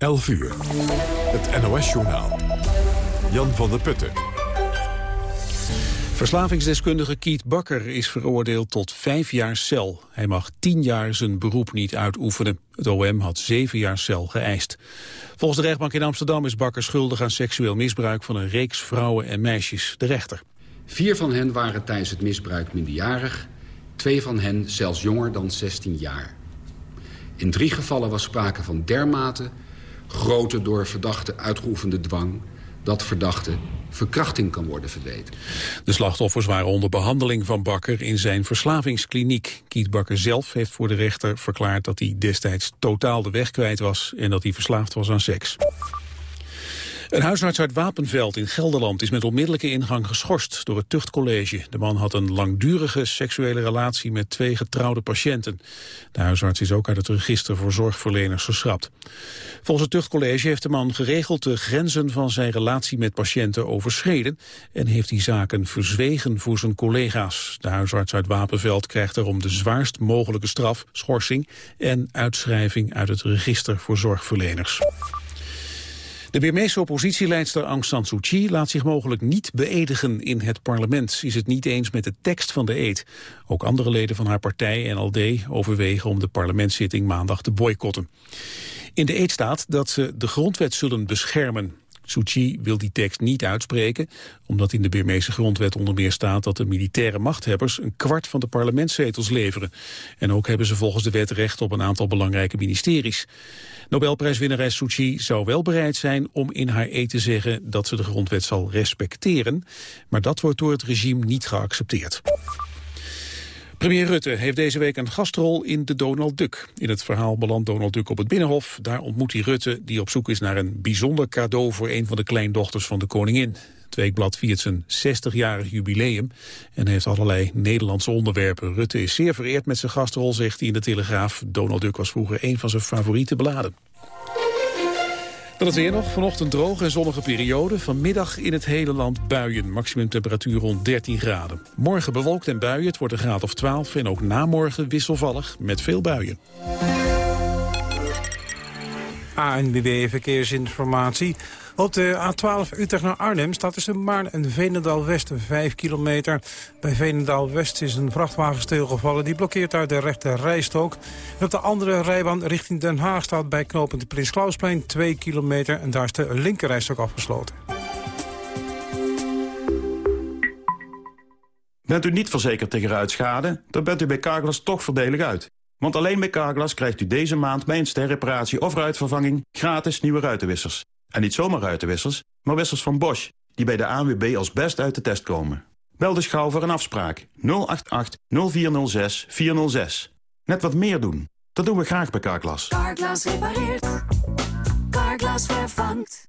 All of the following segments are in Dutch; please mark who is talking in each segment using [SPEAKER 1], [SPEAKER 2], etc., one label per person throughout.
[SPEAKER 1] 11 uur. Het NOS-journaal. Jan van der Putten.
[SPEAKER 2] Verslavingsdeskundige Kiet Bakker is veroordeeld tot vijf jaar cel. Hij mag tien jaar zijn beroep niet uitoefenen. Het OM had zeven jaar cel geëist. Volgens de rechtbank in Amsterdam is Bakker schuldig aan seksueel misbruik van een reeks vrouwen en meisjes. De rechter.
[SPEAKER 3] Vier van hen waren tijdens het misbruik minderjarig. Twee van hen zelfs jonger dan 16 jaar. In drie gevallen was sprake van dermate grote door verdachte uitgeoefende dwang... dat verdachte verkrachting kan worden verweten.
[SPEAKER 2] De slachtoffers waren onder behandeling van Bakker in zijn verslavingskliniek. Kiet Bakker zelf heeft voor de rechter verklaard dat hij destijds totaal de weg kwijt was... en dat hij verslaafd was aan seks. Een huisarts uit Wapenveld in Gelderland is met onmiddellijke ingang geschorst door het tuchtcollege. De man had een langdurige seksuele relatie met twee getrouwde patiënten. De huisarts is ook uit het register voor zorgverleners geschrapt. Volgens het tuchtcollege heeft de man geregeld de grenzen van zijn relatie met patiënten overschreden en heeft die zaken verzwegen voor zijn collega's. De huisarts uit Wapenveld krijgt daarom de zwaarst mogelijke straf, schorsing en uitschrijving uit het register voor zorgverleners. De Birmeese oppositieleidster Aung San Suu Kyi laat zich mogelijk niet beedigen in het parlement. Ze is het niet eens met de tekst van de eed. Ook andere leden van haar partij, NLD, overwegen om de parlementszitting maandag te boycotten. In de eed staat dat ze de grondwet zullen beschermen. Suu Kyi wil die tekst niet uitspreken, omdat in de Birmeese grondwet onder meer staat dat de militaire machthebbers een kwart van de parlementszetels leveren. En ook hebben ze volgens de wet recht op een aantal belangrijke ministeries. Nobelprijswinnares Suu Kyi zou wel bereid zijn om in haar eet te zeggen dat ze de grondwet zal respecteren, maar dat wordt door het regime niet geaccepteerd. Premier Rutte heeft deze week een gastrol in de Donald Duck. In het verhaal belandt Donald Duck op het Binnenhof. Daar ontmoet hij Rutte, die op zoek is naar een bijzonder cadeau... voor een van de kleindochters van de koningin. Het weekblad viert zijn 60-jarig jubileum en heeft allerlei Nederlandse onderwerpen. Rutte is zeer vereerd met zijn gastrol, zegt hij in de Telegraaf. Donald Duck was vroeger een van zijn favoriete bladen. Dan het weer nog. Vanochtend droge en zonnige periode. Vanmiddag in het hele land buien. Maximum temperatuur rond 13 graden. Morgen bewolkt en buien. Het wordt een graad of 12. En ook namorgen wisselvallig met veel buien.
[SPEAKER 4] ANBB Verkeersinformatie. Op de A12 Utrecht naar Arnhem staat tussen Maarn en Veenendaal-West 5 kilometer. Bij Veenendaal-West is een vrachtwagen stilgevallen. Die blokkeert uit de rechte rijstok. En op de andere rijbaan richting Den Haag staat bij knooppunt Prins Klausplein 2 kilometer. En daar is de linkerrijstok afgesloten.
[SPEAKER 5] Bent u niet verzekerd tegen ruitschade, dan bent u bij Carglass toch voordelig uit. Want alleen bij Carglass krijgt u deze maand bij een sterreparatie of ruitvervanging gratis nieuwe ruitenwissers. En niet zomaar ruitenwissers, maar wissers van Bosch, die bij de ANWB als best uit de test komen. Bel dus gauw voor een afspraak 088 0406 406. Net wat meer doen. Dat doen we graag bij Carglass.
[SPEAKER 6] Carglass repareert. Carglass vervangt.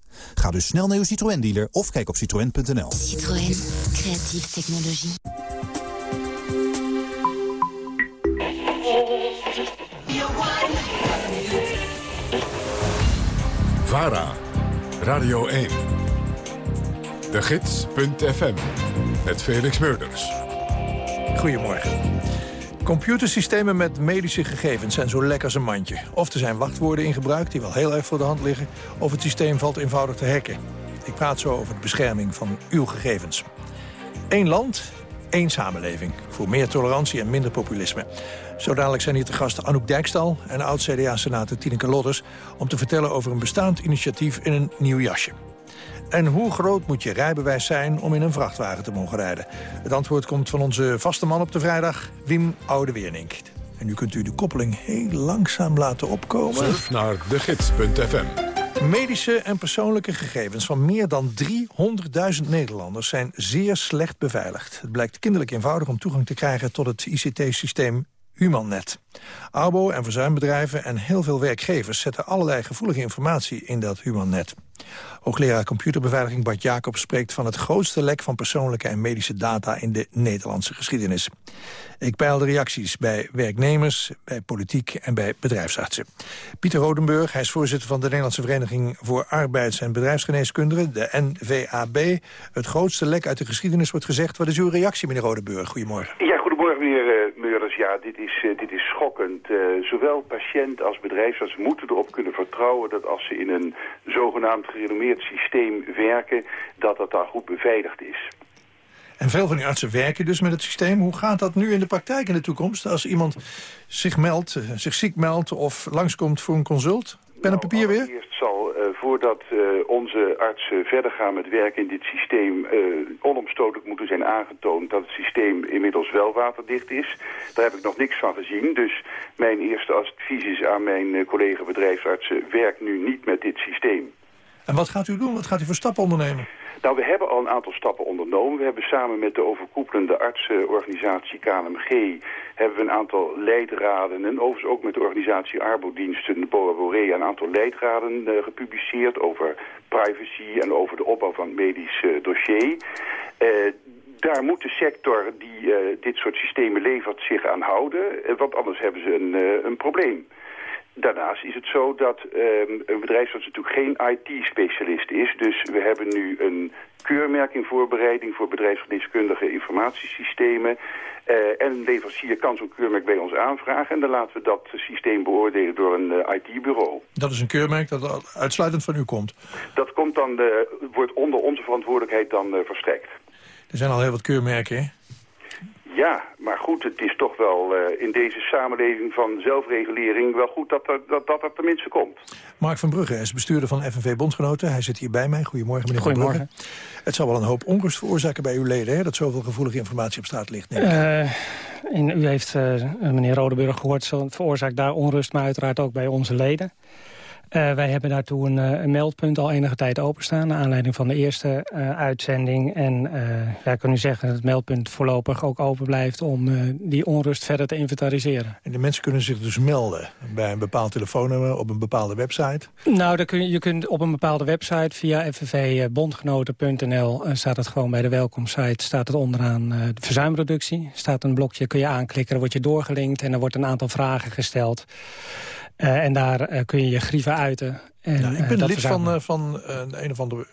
[SPEAKER 7] Ga dus snel naar uw Citroën-dealer of kijk op citroën.nl.
[SPEAKER 6] Citroën. Creatieve technologie.
[SPEAKER 1] VARA, Radio 1. De Gids.fm, met Felix Meurders.
[SPEAKER 4] Goedemorgen. Computersystemen met medische gegevens zijn zo lekker als een mandje. Of er zijn wachtwoorden in gebruik die wel heel erg voor de hand liggen... of het systeem valt eenvoudig te hacken. Ik praat zo over de bescherming van uw gegevens. Eén land, één samenleving. Voor meer tolerantie en minder populisme. Zo dadelijk zijn hier te gast Anouk Dijkstal en oud-CDA-senator Tineke Lodders... om te vertellen over een bestaand initiatief in een nieuw jasje. En hoe groot moet je rijbewijs zijn om in een vrachtwagen te mogen rijden? Het antwoord komt van onze vaste man op de vrijdag, Wim Oudeweernink. En nu kunt u de koppeling heel langzaam laten opkomen.
[SPEAKER 1] Surf naar degids.fm.
[SPEAKER 4] Medische en persoonlijke gegevens van meer dan 300.000 Nederlanders zijn zeer slecht beveiligd. Het blijkt kinderlijk eenvoudig om toegang te krijgen tot het ICT-systeem Humannet. Arbo en verzuimbedrijven en heel veel werkgevers zetten allerlei gevoelige informatie in dat Humannet. Hoogleraar computerbeveiliging Bart Jacobs spreekt van het grootste lek van persoonlijke en medische data in de Nederlandse geschiedenis. Ik peil de reacties bij werknemers, bij politiek en bij bedrijfsartsen. Pieter Rodenburg, hij is voorzitter van de Nederlandse Vereniging voor Arbeids- en Bedrijfsgeneeskunde, de NVAB. Het grootste lek uit de geschiedenis wordt gezegd. Wat is uw reactie, meneer Rodenburg? Goedemorgen.
[SPEAKER 8] Ja, goedemorgen meneer uh, Meurders. Ja, dit is, uh, dit is schokkend. Uh, zowel patiënt als bedrijfsarts moeten erop kunnen vertrouwen dat als ze in een zogenaamd gerenommeerd systeem werken, dat dat daar goed beveiligd is.
[SPEAKER 4] En veel van die artsen werken dus met het systeem. Hoe gaat dat nu in de praktijk in de toekomst? Als iemand zich meldt, zich ziek meldt of langskomt voor een consult? Pen en papier weer?
[SPEAKER 8] Nou, eerst zal, uh, voordat uh, onze artsen verder gaan met werken in dit systeem... Uh, onomstotelijk moeten zijn aangetoond dat het systeem inmiddels wel waterdicht is. Daar heb ik nog niks van gezien. Dus mijn eerste advies is aan mijn collega bedrijfsartsen... werk nu niet met dit systeem.
[SPEAKER 4] En wat gaat u doen? Wat gaat u voor stappen ondernemen?
[SPEAKER 8] Nou, we hebben al een aantal stappen ondernomen. We hebben samen met de overkoepelende artsenorganisatie KNMG... hebben we een aantal leidraden en overigens ook met de organisatie Arbodiensten... de BOA Borea een aantal leidraden uh, gepubliceerd... over privacy en over de opbouw van het medisch uh, dossier. Uh, daar moet de sector die dit soort systemen levert zich aan houden. Want anders hebben ze een, een probleem. Daarnaast is het zo dat um, een bedrijfsarts natuurlijk geen IT-specialist is. Dus we hebben nu een keurmerk in voorbereiding voor bedrijfsgeneeskundige informatiesystemen. Uh, en een leverancier kan zo'n keurmerk bij ons aanvragen. En dan laten we dat systeem beoordelen door een uh, IT-bureau.
[SPEAKER 4] Dat is een keurmerk dat uitsluitend van u komt?
[SPEAKER 8] Dat komt dan, uh, wordt onder onze verantwoordelijkheid dan verstrekt.
[SPEAKER 4] Er zijn al heel wat keurmerken, hè?
[SPEAKER 8] Ja, maar goed, het is toch wel uh, in deze samenleving van zelfregulering wel goed dat er, dat, dat er tenminste komt.
[SPEAKER 4] Mark van Brugge is bestuurder van FNV Bondgenoten. Hij zit hier bij mij. Goedemorgen, meneer
[SPEAKER 9] Goedemorgen.
[SPEAKER 4] Van Brugge. Het zal wel een hoop onrust veroorzaken bij uw leden, hè, dat zoveel gevoelige informatie op straat ligt.
[SPEAKER 9] Uh, in, u heeft uh, meneer Rodeburg gehoord, zo veroorzaakt daar onrust, maar uiteraard ook bij onze leden. Uh, wij hebben daartoe een, uh, een, meldpunt al enige tijd openstaan... naar aanleiding van de eerste uh, uitzending. En ja, ik kan u zeggen dat het meldpunt voorlopig ook open blijft... om die onrust verder te inventariseren.
[SPEAKER 4] En de mensen kunnen zich dus melden bij een bepaald telefoonnummer... op een bepaalde website?
[SPEAKER 9] Nou, dan kun je, je kunt op een bepaalde website via ffvbondgenoten.nl... staat het gewoon bij de welkomsite, staat het onderaan de verzuimreductie. staat een blokje, kun je aanklikken, dan word je doorgelinkt... en er wordt een aantal vragen gesteld... Uh, en daar uh, kun je je grieven uiten. En,
[SPEAKER 4] ja, ik ben uh, lid van, van, een of andere,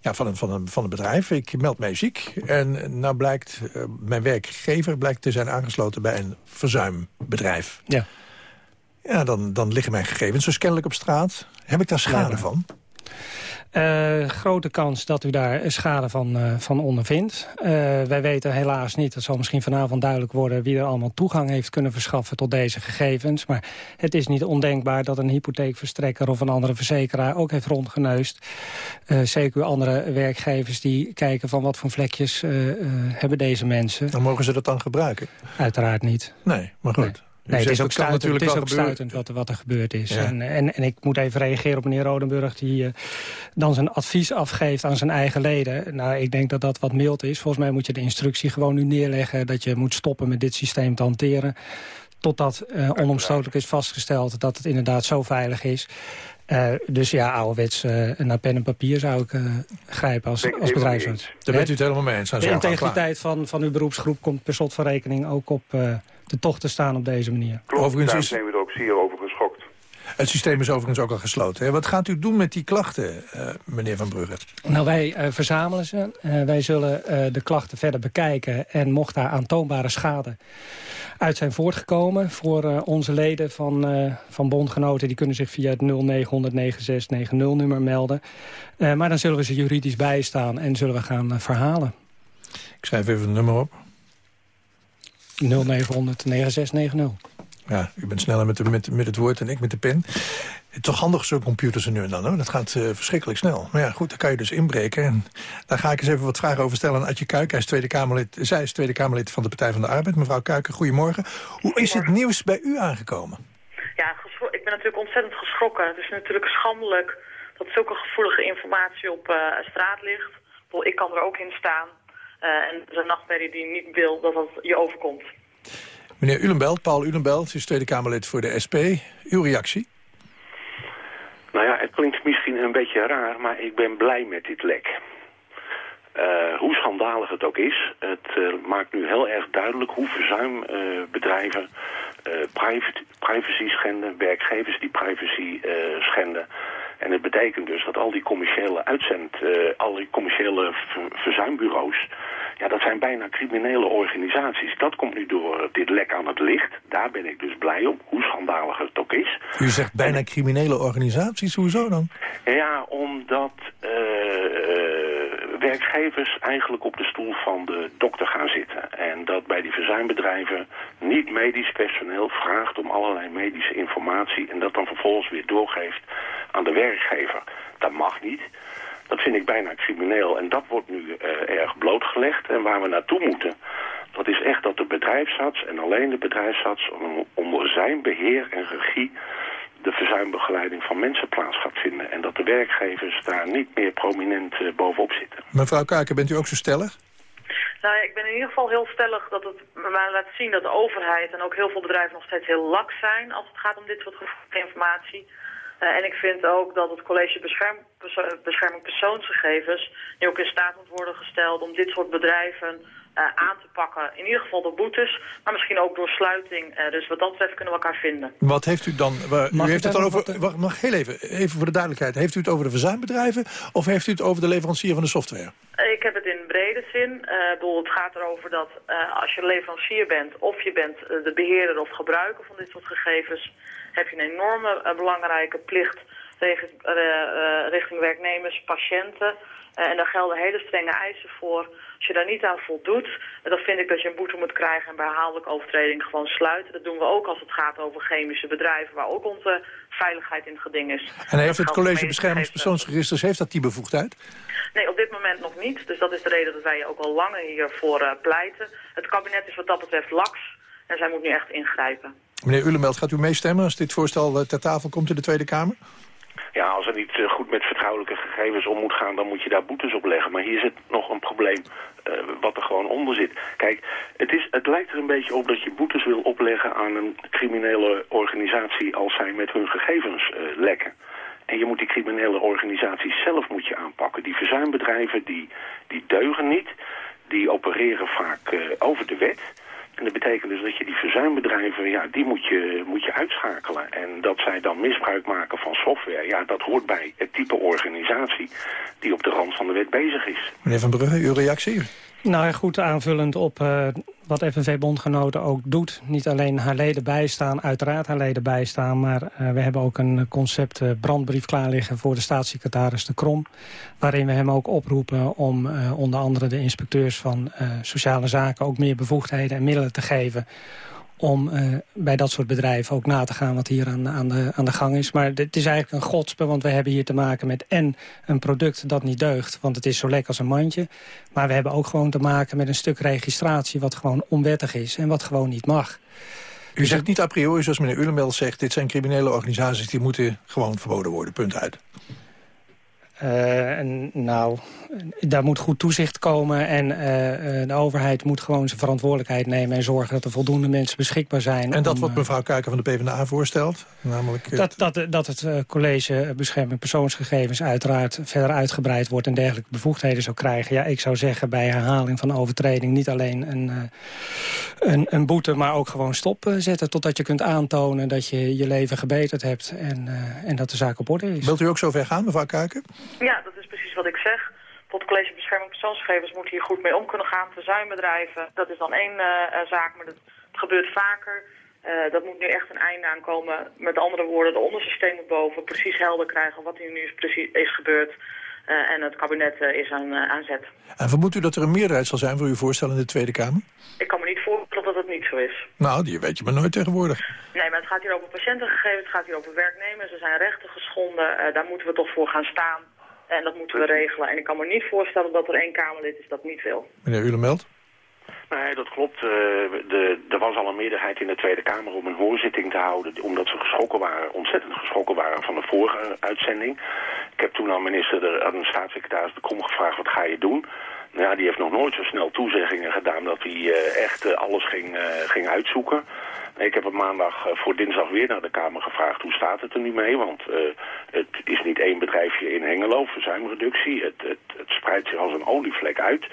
[SPEAKER 4] ja, van, een, van, een, van een bedrijf. Ik meld mij ziek. En nou blijkt, mijn werkgever blijkt te zijn aangesloten bij een verzuimbedrijf.
[SPEAKER 9] Ja.
[SPEAKER 4] Ja, dan, dan liggen mijn gegevens dus kennelijk op straat. Heb ik daar schade ja, van?
[SPEAKER 9] Uh, grote kans dat u daar schade van, uh, van ondervindt. Uh, wij weten helaas niet, dat zal misschien vanavond duidelijk worden... wie er allemaal toegang heeft kunnen verschaffen tot deze gegevens. Maar het is niet ondenkbaar dat een hypotheekverstrekker... of een andere verzekeraar ook heeft rondgeneust. zeker andere werkgevers die kijken van wat voor vlekjes hebben deze mensen.
[SPEAKER 4] Dan mogen ze dat dan gebruiken?
[SPEAKER 9] Uiteraard niet.
[SPEAKER 4] Nee, maar goed.
[SPEAKER 9] Nee. Nee, het is ook stuitend, het is ook stuitend wat, wat er gebeurd is. Ja. En, en, en, ik moet even reageren op meneer Rodenburg... die uh, dan zijn advies afgeeft aan zijn eigen leden. Nou, ik denk dat dat wat mild is. Volgens mij moet je de instructie gewoon nu neerleggen... dat je moet stoppen met dit systeem te hanteren... totdat uh, onomstotelijk is vastgesteld dat het inderdaad zo veilig is... Uh, dus ja, ouderwets uh, naar pen en papier zou ik uh, grijpen als, als bedrijfsarts.
[SPEAKER 4] Daar bent u het helemaal mee eens.
[SPEAKER 9] De integriteit van, van uw beroepsgroep komt per slot van rekening ook op de tocht te staan op deze manier.
[SPEAKER 8] Klopt, overigens daar zijn we er ook zeer over geschokt.
[SPEAKER 4] Het systeem is overigens ook al gesloten. Hè? Wat gaat u doen met die klachten, meneer Van Brugge?
[SPEAKER 9] Nou, wij verzamelen ze. wij zullen de klachten verder bekijken. En mocht daar aantoonbare schade uit zijn voortgekomen voor uh, onze leden van, uh, van bondgenoten. Die kunnen zich via het 0900 9690 nummer melden. Uh, maar dan zullen we ze juridisch bijstaan en zullen we gaan verhalen.
[SPEAKER 4] Ik schrijf even het nummer op.
[SPEAKER 9] 0900 9690.
[SPEAKER 4] Ja, u bent sneller met, de, met, met het woord en ik met de pen. Toch handig zo'n computers nu en dan, hoor. Dat gaat uh, verschrikkelijk snel. Maar ja, goed, dan kan je dus inbreken. En daar ga ik eens even wat vragen over stellen aan Adje Kuik. Hij is Tweede Kamerlid, zij is Tweede Kamerlid van de Partij van de Arbeid. Mevrouw Kuiken, goedemorgen. Hoe is het nieuws bij u aangekomen?
[SPEAKER 10] Ja, ik ben natuurlijk ontzettend geschrokken. Het is natuurlijk schandelijk dat zulke gevoelige informatie op uh, straat ligt. Ik kan er ook in staan. Uh, en het is een nachtmerrie die niet wil dat dat je overkomt.
[SPEAKER 4] Meneer Ulenbelt, Paul Ulenbelt, is Tweede Kamerlid voor de SP. Uw reactie?
[SPEAKER 11] Nou ja, het klinkt misschien een beetje raar, maar ik ben blij met dit lek. Uh, hoe schandalig het ook is, het uh, maakt nu heel erg duidelijk hoe verzuimbedrijven uh, privacy schenden, werkgevers die privacy schenden. En het betekent dus dat al die commerciële uitzend, al die commerciële verzuimbureaus ja, dat zijn bijna criminele organisaties. Dat komt nu door dit lek aan het licht. Daar ben ik dus blij om, hoe schandalig het ook is.
[SPEAKER 4] U zegt bijna criminele organisaties, hoezo dan?
[SPEAKER 11] Ja, omdat uh, werkgevers eigenlijk op de stoel van de dokter gaan zitten. En dat bij die verzuimbedrijven niet medisch personeel vraagt om allerlei medische informatie... en dat dan vervolgens weer doorgeeft aan de werkgever. Dat mag niet. Dat vind ik bijna crimineel en dat wordt nu uh, erg blootgelegd. En waar we naartoe moeten, dat is echt dat de bedrijfsarts en alleen de bedrijfsarts onder zijn beheer en regie de verzuimbegeleiding van mensen plaats gaat vinden. En dat de werkgevers daar niet meer prominent uh, bovenop zitten.
[SPEAKER 4] Mevrouw Kuiken, bent u ook zo stellig?
[SPEAKER 10] Nou ja, ik ben in ieder geval heel stellig dat het maar laat zien dat de overheid en ook heel veel bedrijven nog steeds heel laks zijn als het gaat om dit soort informatie. Uh, en ik vind ook dat het college bescherm, bescherming persoonsgegevens nu ook in staat moet worden gesteld om dit soort bedrijven uh, aan te pakken. In ieder geval door boetes, maar misschien ook door sluiting. Uh, dus wat dat betreft kunnen we elkaar vinden.
[SPEAKER 4] Wat heeft u dan... u heeft het dan over... Wacht, mag heel even, even voor de duidelijkheid. Heeft u het over de verzuimbedrijven of heeft u het over de leverancier van de software?
[SPEAKER 10] Ik heb het in brede zin. Uh, bedoel, het gaat erover dat als je leverancier bent of je bent de beheerder of gebruiker van dit soort gegevens heb je een enorme uh, belangrijke plicht tegen, uh, uh, richting werknemers, patiënten. en daar gelden hele strenge eisen voor. Als je daar niet aan voldoet, dan vind ik dat je een boete moet krijgen en bij herhaaldelijke overtreding gewoon sluiten. Dat doen we ook als het gaat over chemische bedrijven, waar ook onze veiligheid in het geding is.
[SPEAKER 4] En heeft het College Beschermingspersoonsregisters, heeft dat die bevoegdheid?
[SPEAKER 10] Nee, op dit moment nog niet. Dus dat is de reden dat wij ook al langer hiervoor pleiten. Het kabinet is wat dat betreft laks en zij moet nu echt ingrijpen.
[SPEAKER 4] Meneer Ulemeld, gaat u meestemmen als dit voorstel eh, ter tafel komt in de Tweede Kamer?
[SPEAKER 11] Ja, als er niet eh, goed met vertrouwelijke gegevens om moet gaan... dan moet je daar boetes op leggen. Maar hier zit nog een probleem uh, wat er gewoon onder zit. Kijk, het, is, het lijkt er een beetje op dat je boetes wil opleggen... aan een criminele organisatie als zij met hun gegevens uh, lekken. En je moet die criminele organisaties zelf moet je aanpakken. Die verzuimbedrijven, die, die deugen niet. Die opereren vaak over de wet... En dat betekent dus dat je die verzuimbedrijven, ja, die moet je, moet je uitschakelen. En dat zij dan misbruik maken van software, ja, dat hoort bij het type organisatie die op de rand van de wet bezig is.
[SPEAKER 4] Meneer Van Brugge, uw reactie?
[SPEAKER 9] Nou, goed aanvullend op uh, wat FNV-bondgenoten ook doet. Niet alleen haar leden bijstaan, uiteraard haar leden bijstaan... maar uh, we hebben ook een concept uh, brandbrief klaar liggen voor de staatssecretaris de Krom... waarin we hem ook oproepen om onder andere de inspecteurs van sociale zaken... ook meer bevoegdheden en middelen te geven om uh, bij dat soort bedrijven ook na te gaan wat hier aan, aan, de, aan de gang is. Maar het is eigenlijk een godspe, want we hebben hier te maken met en een product dat niet deugt, want het is zo lekker als een mandje. Maar we hebben ook gewoon te maken met een stuk registratie wat gewoon onwettig is en wat gewoon niet mag.
[SPEAKER 4] U zegt niet a priori, zoals meneer Ulemel zegt... dit zijn criminele organisaties die moeten gewoon verboden worden, punt uit.
[SPEAKER 9] Uh, nou, daar moet goed toezicht komen en uh, de overheid moet gewoon zijn verantwoordelijkheid nemen... en zorgen dat er voldoende mensen beschikbaar zijn.
[SPEAKER 4] En dat wat mevrouw Kuiken van de PvdA voorstelt? Namelijk
[SPEAKER 9] dat, dat, dat het college bescherming persoonsgegevens uiteraard verder uitgebreid wordt... en dergelijke bevoegdheden zou krijgen. Ja, ik zou zeggen bij herhaling van overtreding niet alleen een, een, een boete... maar ook gewoon stopzetten totdat je kunt aantonen dat je je leven gebeterd hebt... en, en dat de zaak op orde is.
[SPEAKER 4] Wilt u ook zo ver gaan, mevrouw Kuiken?
[SPEAKER 10] Ja, dat is precies wat ik zeg. Het College Bescherming Persoonsgegevens moet hier goed mee om kunnen gaan. Verzuimbedrijven, dat is dan één uh, zaak, maar dat gebeurt vaker. Uh, dat moet nu echt een einde aankomen. Met andere woorden, de ondersysteem moet boven precies helder krijgen wat hier nu is, precies is gebeurd. Uh, en het kabinet is aan, aan zet.
[SPEAKER 4] En vermoedt u dat er een meerderheid zal zijn voor uw voorstel in de Tweede Kamer?
[SPEAKER 10] Ik kan me niet voorstellen dat het niet zo is.
[SPEAKER 4] Nou, die weet je maar nooit tegenwoordig.
[SPEAKER 10] Nee, maar het gaat hier over patiëntengegevens, het gaat hier over werknemers. Er zijn rechten geschonden, uh, daar moeten we toch voor gaan staan. En dat moeten we regelen. En ik kan me niet voorstellen dat er één Kamerlid is dat niet wil.
[SPEAKER 4] Meneer Ulemeld?
[SPEAKER 11] Nee, dat klopt. Uh, de, er was al een meerderheid in de Tweede Kamer om een hoorzitting te houden... omdat ze geschrokken waren, ontzettend geschrokken waren van de vorige uitzending. Ik heb toen aan minister, de, aan de staatssecretaris de Kom gevraagd... wat ga je doen? Nou ja, die heeft nog nooit zo snel toezeggingen gedaan dat hij uh, echt uh, alles ging, ging uitzoeken. Ik heb op maandag voor dinsdag weer naar de Kamer gevraagd hoe staat het er nu mee. Want uh, het is niet één bedrijfje in Hengelo, verzuimreductie. Het, het, het, spreidt zich als een olievlek uit.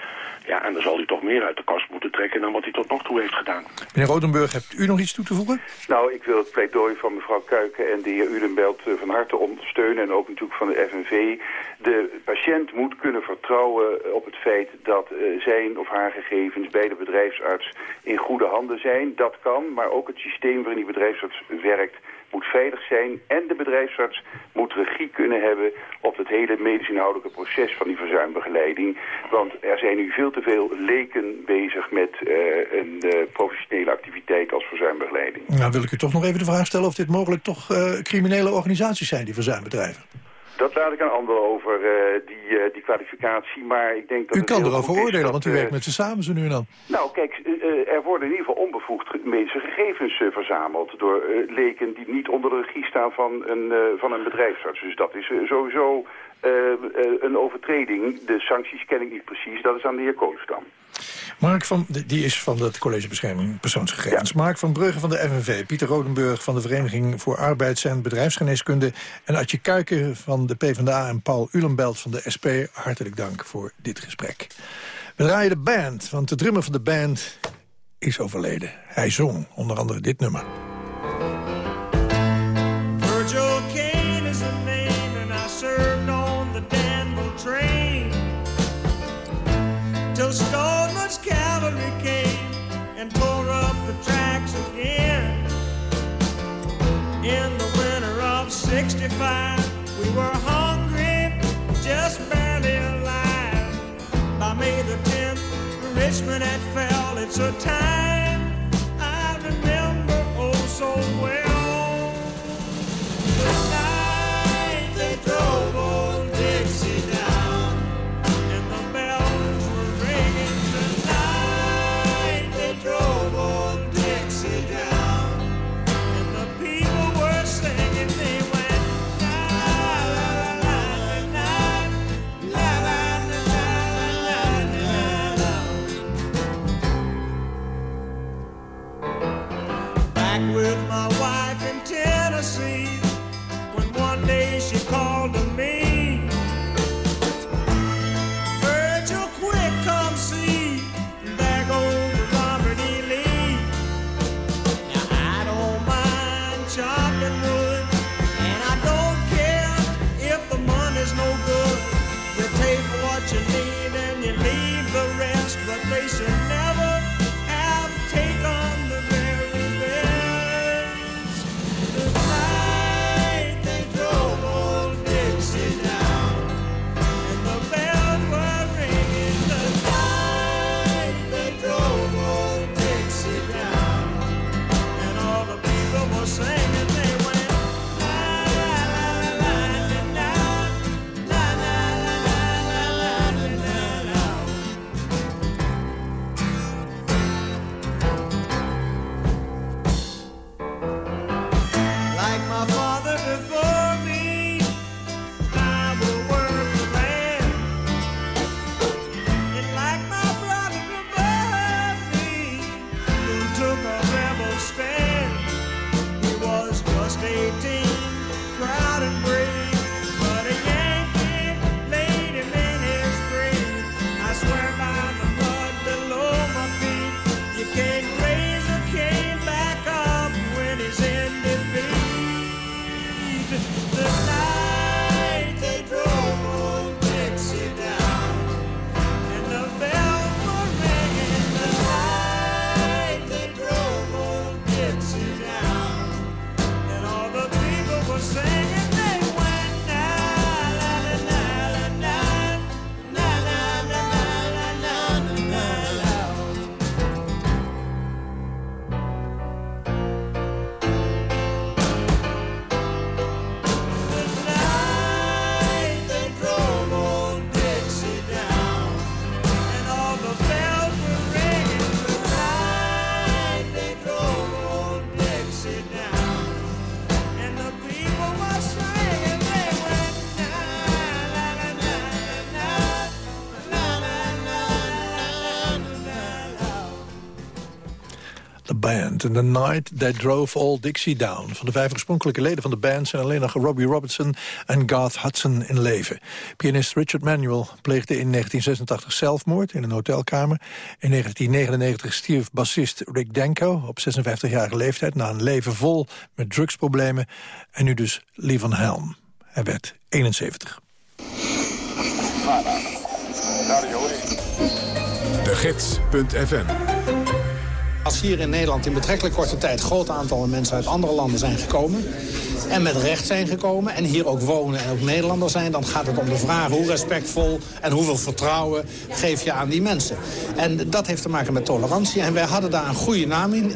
[SPEAKER 11] Ja, en dan zal hij toch meer uit de kast moeten trekken dan wat hij tot nog toe heeft gedaan.
[SPEAKER 4] Meneer Rodenburg, hebt u nog iets toe te voegen?
[SPEAKER 8] Nou, ik wil het pleidooi van mevrouw Kuiken en de heer Udenbelt van harte ondersteunen. En ook natuurlijk van de FNV. De patiënt moet kunnen vertrouwen op het feit dat uh, zijn of haar gegevens bij de bedrijfsarts in goede handen zijn. Dat kan, maar ook het systeem waarin die bedrijfsarts werkt moet veilig zijn. En de bedrijfsarts moet regie kunnen hebben op het hele medisch inhoudelijke proces van die verzuimbegeleiding. Want er zijn nu veel te veel leken bezig met uh, een uh, professionele activiteit als verzuimbegeleiding.
[SPEAKER 4] Nou wil ik u toch nog even de vraag stellen of dit mogelijk toch uh, criminele organisaties zijn, die verzuimbedrijven.
[SPEAKER 8] Dat laat ik aan anderen over, uh, die, uh, die kwalificatie. Maar ik denk dat
[SPEAKER 4] u kan erover oordelen, dat, want u werkt met ze samen zo nu en dan.
[SPEAKER 8] Nou, kijk, er worden in ieder geval onbevoegd medische gegevens verzameld... door leken die niet onder de regie staan van een, van een bedrijfsarts. Dus dat is sowieso een overtreding. De sancties ken ik niet precies, dat is aan de heer Koolstam.
[SPEAKER 4] Mark van, die is van het College Bescherming Persoonsgegevens. Ja. Mark van Brugge van de FNV, Pieter Rodenburg van de Vereniging voor Arbeids- en Bedrijfsgeneeskunde... en Adje Kuiken van de PvdA en Paul Ulenbelt van de SP. Hartelijk dank voor dit gesprek. We draaien de band, want de drummer van de band is overleden. Hij zong onder andere dit nummer. Virgil Kane is a name and I served on the Danville train. Till Stoneman's cavalry came and tore up the tracks again. In the winter of 65, we were hungry, just barely alive. By May the 10th, Richmond had fell. It's a time I remember oh so well. And the Night That Drove All Dixie Down. Van de vijf oorspronkelijke leden van de band... zijn alleen nog Robbie Robertson en Garth Hudson in leven. Pianist Richard Manuel pleegde in 1986 zelfmoord in een hotelkamer. In 1999 stierf bassist Rick Denko op 56-jarige leeftijd... na een leven vol met drugsproblemen. En nu dus Lee van Helm. Hij werd 71.
[SPEAKER 1] De Gids.fm
[SPEAKER 12] als hier in Nederland in betrekkelijk korte tijd... groot aantal mensen uit andere landen zijn gekomen... en met recht zijn gekomen en hier ook wonen en ook Nederlander zijn... dan gaat het om de vraag hoe respectvol en hoeveel vertrouwen geef je aan die mensen. En dat heeft te maken met tolerantie. En wij hadden daar een goede naam in,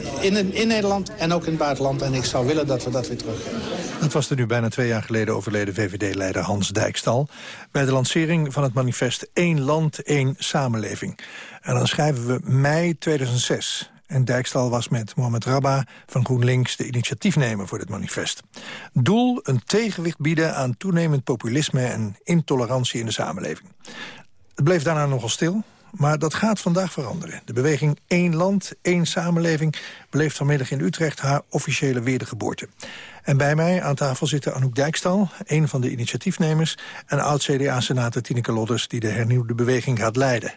[SPEAKER 12] in, Nederland en ook in het buitenland. En ik zou willen dat we dat weer terug.
[SPEAKER 4] Dat was de nu bijna twee jaar geleden overleden VVD-leider Hans Dijkstal... bij de lancering van het manifest Eén Land, één Samenleving. En dan schrijven we mei 2006... En Dijkstal was met Mohamed Rabba van GroenLinks de initiatiefnemer voor dit manifest. Doel een tegenwicht bieden aan toenemend populisme en intolerantie in de samenleving. Het bleef daarna nogal stil, maar dat gaat vandaag veranderen. De beweging Eén Land, één Samenleving beleeft vanmiddag in Utrecht haar officiële wedergeboorte. En bij mij aan tafel zitten Anouk Dijkstal, een van de initiatiefnemers... en oud-CDA-senator Tineke Lodders, die de hernieuwde beweging gaat leiden.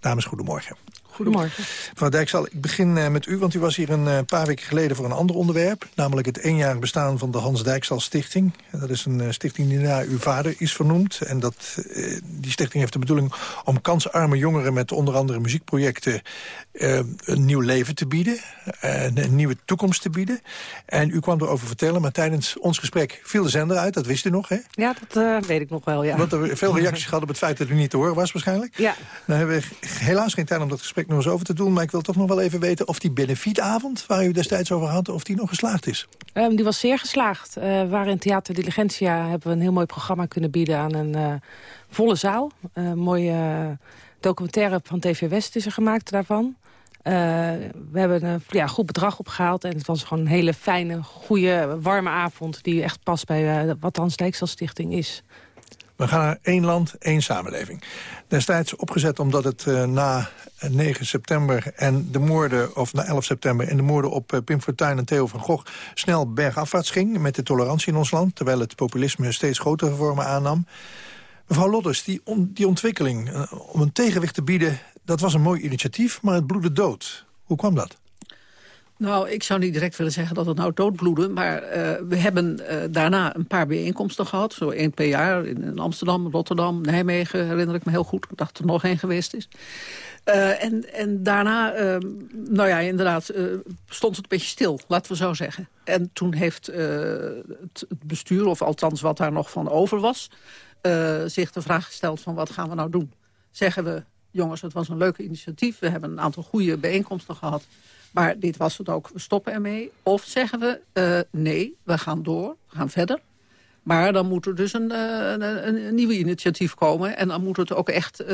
[SPEAKER 4] Dames, goedemorgen.
[SPEAKER 13] Goedemorgen.
[SPEAKER 4] Mevrouw Dijkstal, ik begin uh, met u, want u was hier een uh, paar weken geleden voor een ander onderwerp. Namelijk het eenjarig bestaan van de Hans Dijkstal Stichting. Dat is een uh, stichting die naar uw vader is vernoemd. En dat, die stichting heeft de bedoeling om kansarme jongeren met onder andere muziekprojecten een nieuw leven te bieden. een nieuwe toekomst te bieden. En u kwam erover vertellen, maar tijdens ons gesprek viel de zender uit. Dat wist u nog, hè?
[SPEAKER 13] Ja, dat weet ik nog wel, ja.
[SPEAKER 4] Want er veel reacties gehad op het feit dat u niet te horen was waarschijnlijk.
[SPEAKER 13] Ja.
[SPEAKER 4] Nou hebben we helaas geen tijd om dat gesprek nog eens over te doen. Maar ik wil toch nog wel even weten of die benefietavond... waar u destijds over had, of die nog geslaagd is.
[SPEAKER 13] Um, die was zeer geslaagd. Uh, waar in Theater Diligentia hebben we een heel mooi programma kunnen bieden... aan een uh, volle zaal. Een uh, mooie documentaire van TV West is er gemaakt daarvan. we hebben een ja, goed bedrag opgehaald. En het was gewoon een hele fijne, goede, warme avond... die echt past bij wat de Hans Dijkstal Stichting is.
[SPEAKER 4] We gaan naar één land, één samenleving. Destijds opgezet omdat het uh, na 9 september en de moorden, of na 11 september en de moorden op uh, Pim Fortuyn en Theo van Gogh snel bergafwaarts ging met de tolerantie in ons land, terwijl het populisme steeds grotere vormen aannam. Mevrouw Lodders, die, die ontwikkeling uh, om een tegenwicht te bieden, dat was een mooi initiatief, maar het bloedde dood. Hoe kwam dat?
[SPEAKER 14] Nou, ik zou niet direct willen zeggen dat het nou doodbloedde. Maar uh, we hebben uh, daarna een paar bijeenkomsten gehad. Zo één per jaar in, Amsterdam, Rotterdam, Nijmegen. Herinner ik me heel goed. Ik dacht er nog één geweest is. Uh, en, en daarna, nou ja, inderdaad, stond het een beetje stil. Laten we zo zeggen. En toen heeft het, het, bestuur, of althans wat daar nog van over was... zich de vraag gesteld van wat gaan we nou doen? Zeggen we, jongens, het was een leuk initiatief. We hebben een aantal goede bijeenkomsten gehad. Maar dit was het ook, we stoppen ermee. Of zeggen we, uh, nee, we gaan door, we gaan verder. Maar dan moet er dus een, uh, een, een nieuw initiatief komen. En dan moet het ook echt, uh,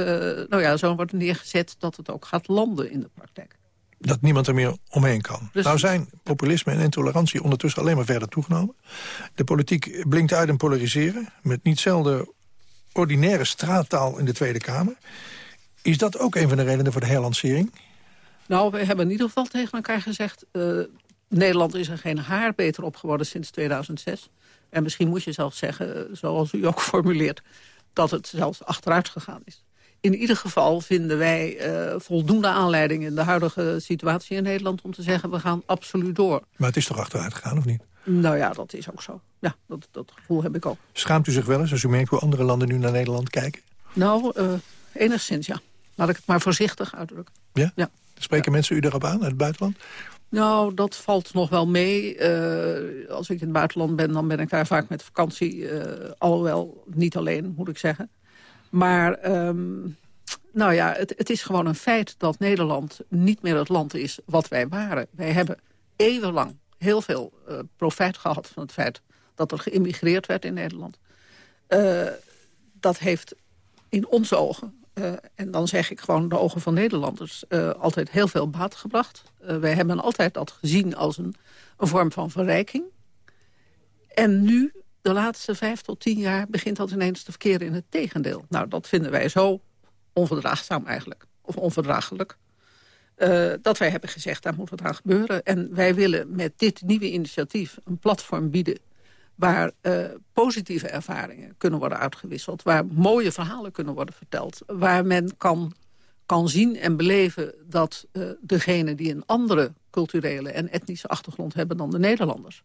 [SPEAKER 14] nou ja, zo worden neergezet... dat het ook gaat landen in de praktijk.
[SPEAKER 4] Dat niemand er meer omheen kan. Dus nou zijn populisme en intolerantie ondertussen alleen maar verder toegenomen. De politiek blinkt uit en polariseren... met niet zelden ordinaire straattaal in de Tweede Kamer. Is dat ook een van de redenen voor de herlancering?
[SPEAKER 14] Nou, we hebben in ieder geval tegen elkaar gezegd... Uh, Nederland is er geen haar beter op geworden sinds 2006. En misschien moet je zelfs zeggen, eh, zoals u ook formuleert... dat het zelfs achteruit gegaan is. In ieder geval vinden wij uh, voldoende aanleiding in de huidige situatie in Nederland... om te zeggen, we gaan absoluut door.
[SPEAKER 4] Maar het is toch achteruit gegaan, of niet?
[SPEAKER 14] Nou ja, dat is ook zo. Ja, dat, dat gevoel heb ik ook.
[SPEAKER 4] Schaamt u zich wel eens als u merkt hoe andere landen nu naar Nederland kijken?
[SPEAKER 14] Nou, uh, enigszins, ja. Laat ik het maar voorzichtig uitdrukken.
[SPEAKER 4] Ja? Ja. Spreken mensen u daarop aan uit het buitenland?
[SPEAKER 14] Nou, dat valt nog wel mee. Uh, als ik in het buitenland ben, dan ben ik daar vaak met vakantie. Uh, alhoewel, niet alleen, moet ik zeggen. Maar, um, nou ja, het, het, is gewoon een feit dat Nederland niet meer het land is wat wij waren. Wij hebben eeuwenlang heel veel uh, profijt gehad van het feit dat er geïmmigreerd werd in Nederland. dat heeft in onze ogen uh, en dan zeg ik gewoon de ogen van Nederlanders... Uh, altijd heel veel baat gebracht. Uh, wij hebben altijd dat gezien als een, een vorm van verrijking. En nu, de laatste vijf tot tien jaar... begint dat ineens te verkeren in het tegendeel. Nou, dat vinden wij zo onverdraagzaam eigenlijk. Of onverdraaglijk. Dat wij hebben gezegd, daar moet wat aan gebeuren. En wij willen met dit nieuwe initiatief een platform bieden... waar uh, positieve ervaringen kunnen worden uitgewisseld... waar mooie verhalen kunnen worden verteld... waar men kan, kan zien en beleven dat uh, degenen die een andere culturele en etnische achtergrond hebben dan de Nederlanders...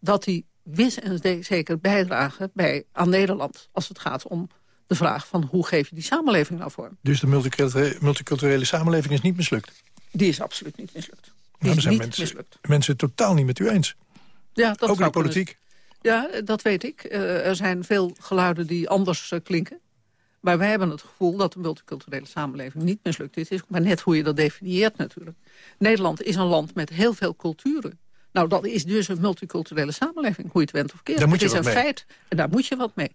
[SPEAKER 14] dat die wis en zeker bijdragen bij, aan Nederland als het gaat om de vraag van hoe geef je die samenleving nou vorm.
[SPEAKER 4] Dus de multiculturele, multiculturele samenleving is niet mislukt?
[SPEAKER 14] Die is absoluut niet mislukt. Die
[SPEAKER 4] nou,
[SPEAKER 14] is
[SPEAKER 4] zijn
[SPEAKER 14] niet
[SPEAKER 4] mensen,
[SPEAKER 14] mislukt.
[SPEAKER 4] mensen totaal niet met u eens.
[SPEAKER 14] Ja, dat
[SPEAKER 4] Ook in de politiek.
[SPEAKER 14] Ja, dat weet ik. Eh, er zijn veel geluiden die anders eh, klinken. Maar wij hebben het gevoel dat de multiculturele samenleving niet mislukt is. Het is maar net hoe je dat definieert natuurlijk. Nederland is een land met heel veel culturen. Nou, dat is dus een multiculturele samenleving, hoe je het went of keert.
[SPEAKER 4] Je
[SPEAKER 14] is een
[SPEAKER 4] mee.
[SPEAKER 14] feit en daar moet je wat mee.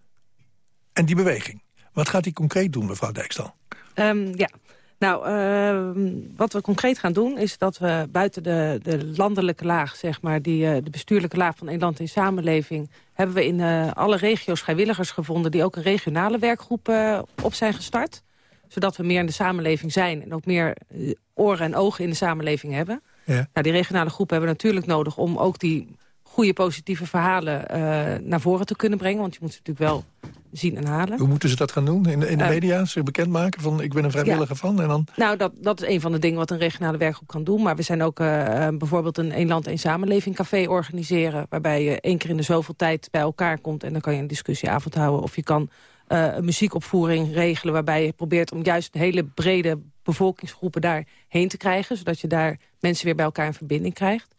[SPEAKER 4] En die beweging, wat gaat die concreet doen, mevrouw Dijkstal?
[SPEAKER 13] Ehm, ja. Nou, ehm, wat we concreet gaan doen is dat we buiten de, de landelijke laag, zeg maar, die, eh, de bestuurlijke laag van een land in samenleving, hebben we in eh, alle regio's vrijwilligers gevonden die ook een regionale werkgroep eh, op zijn gestart. Zodat we meer in de samenleving zijn en ook meer oren en ogen in de samenleving hebben.
[SPEAKER 4] Ja.
[SPEAKER 13] Nou, die regionale groepen hebben we natuurlijk nodig om ook die goede positieve verhalen eh, naar voren te kunnen brengen. Want je moet ze natuurlijk wel zien en halen.
[SPEAKER 4] Hoe moeten ze dat gaan doen? In de, in de
[SPEAKER 13] Eh,
[SPEAKER 4] media zich bekendmaken van ik ben een vrijwilliger van? En dan,
[SPEAKER 13] Nou, dat, dat is een van de dingen wat een regionale werkgroep kan doen. Maar we zijn ook eh, bijvoorbeeld een één land, één samenleving café organiseren. Waarbij je één keer in de zoveel tijd bij elkaar komt. En dan kan je een discussieavond houden. Of je kan een muziekopvoering regelen. Waarbij je probeert om juist een hele brede bevolkingsgroepen daarheen te krijgen. Zodat je daar mensen weer bij elkaar in verbinding krijgt.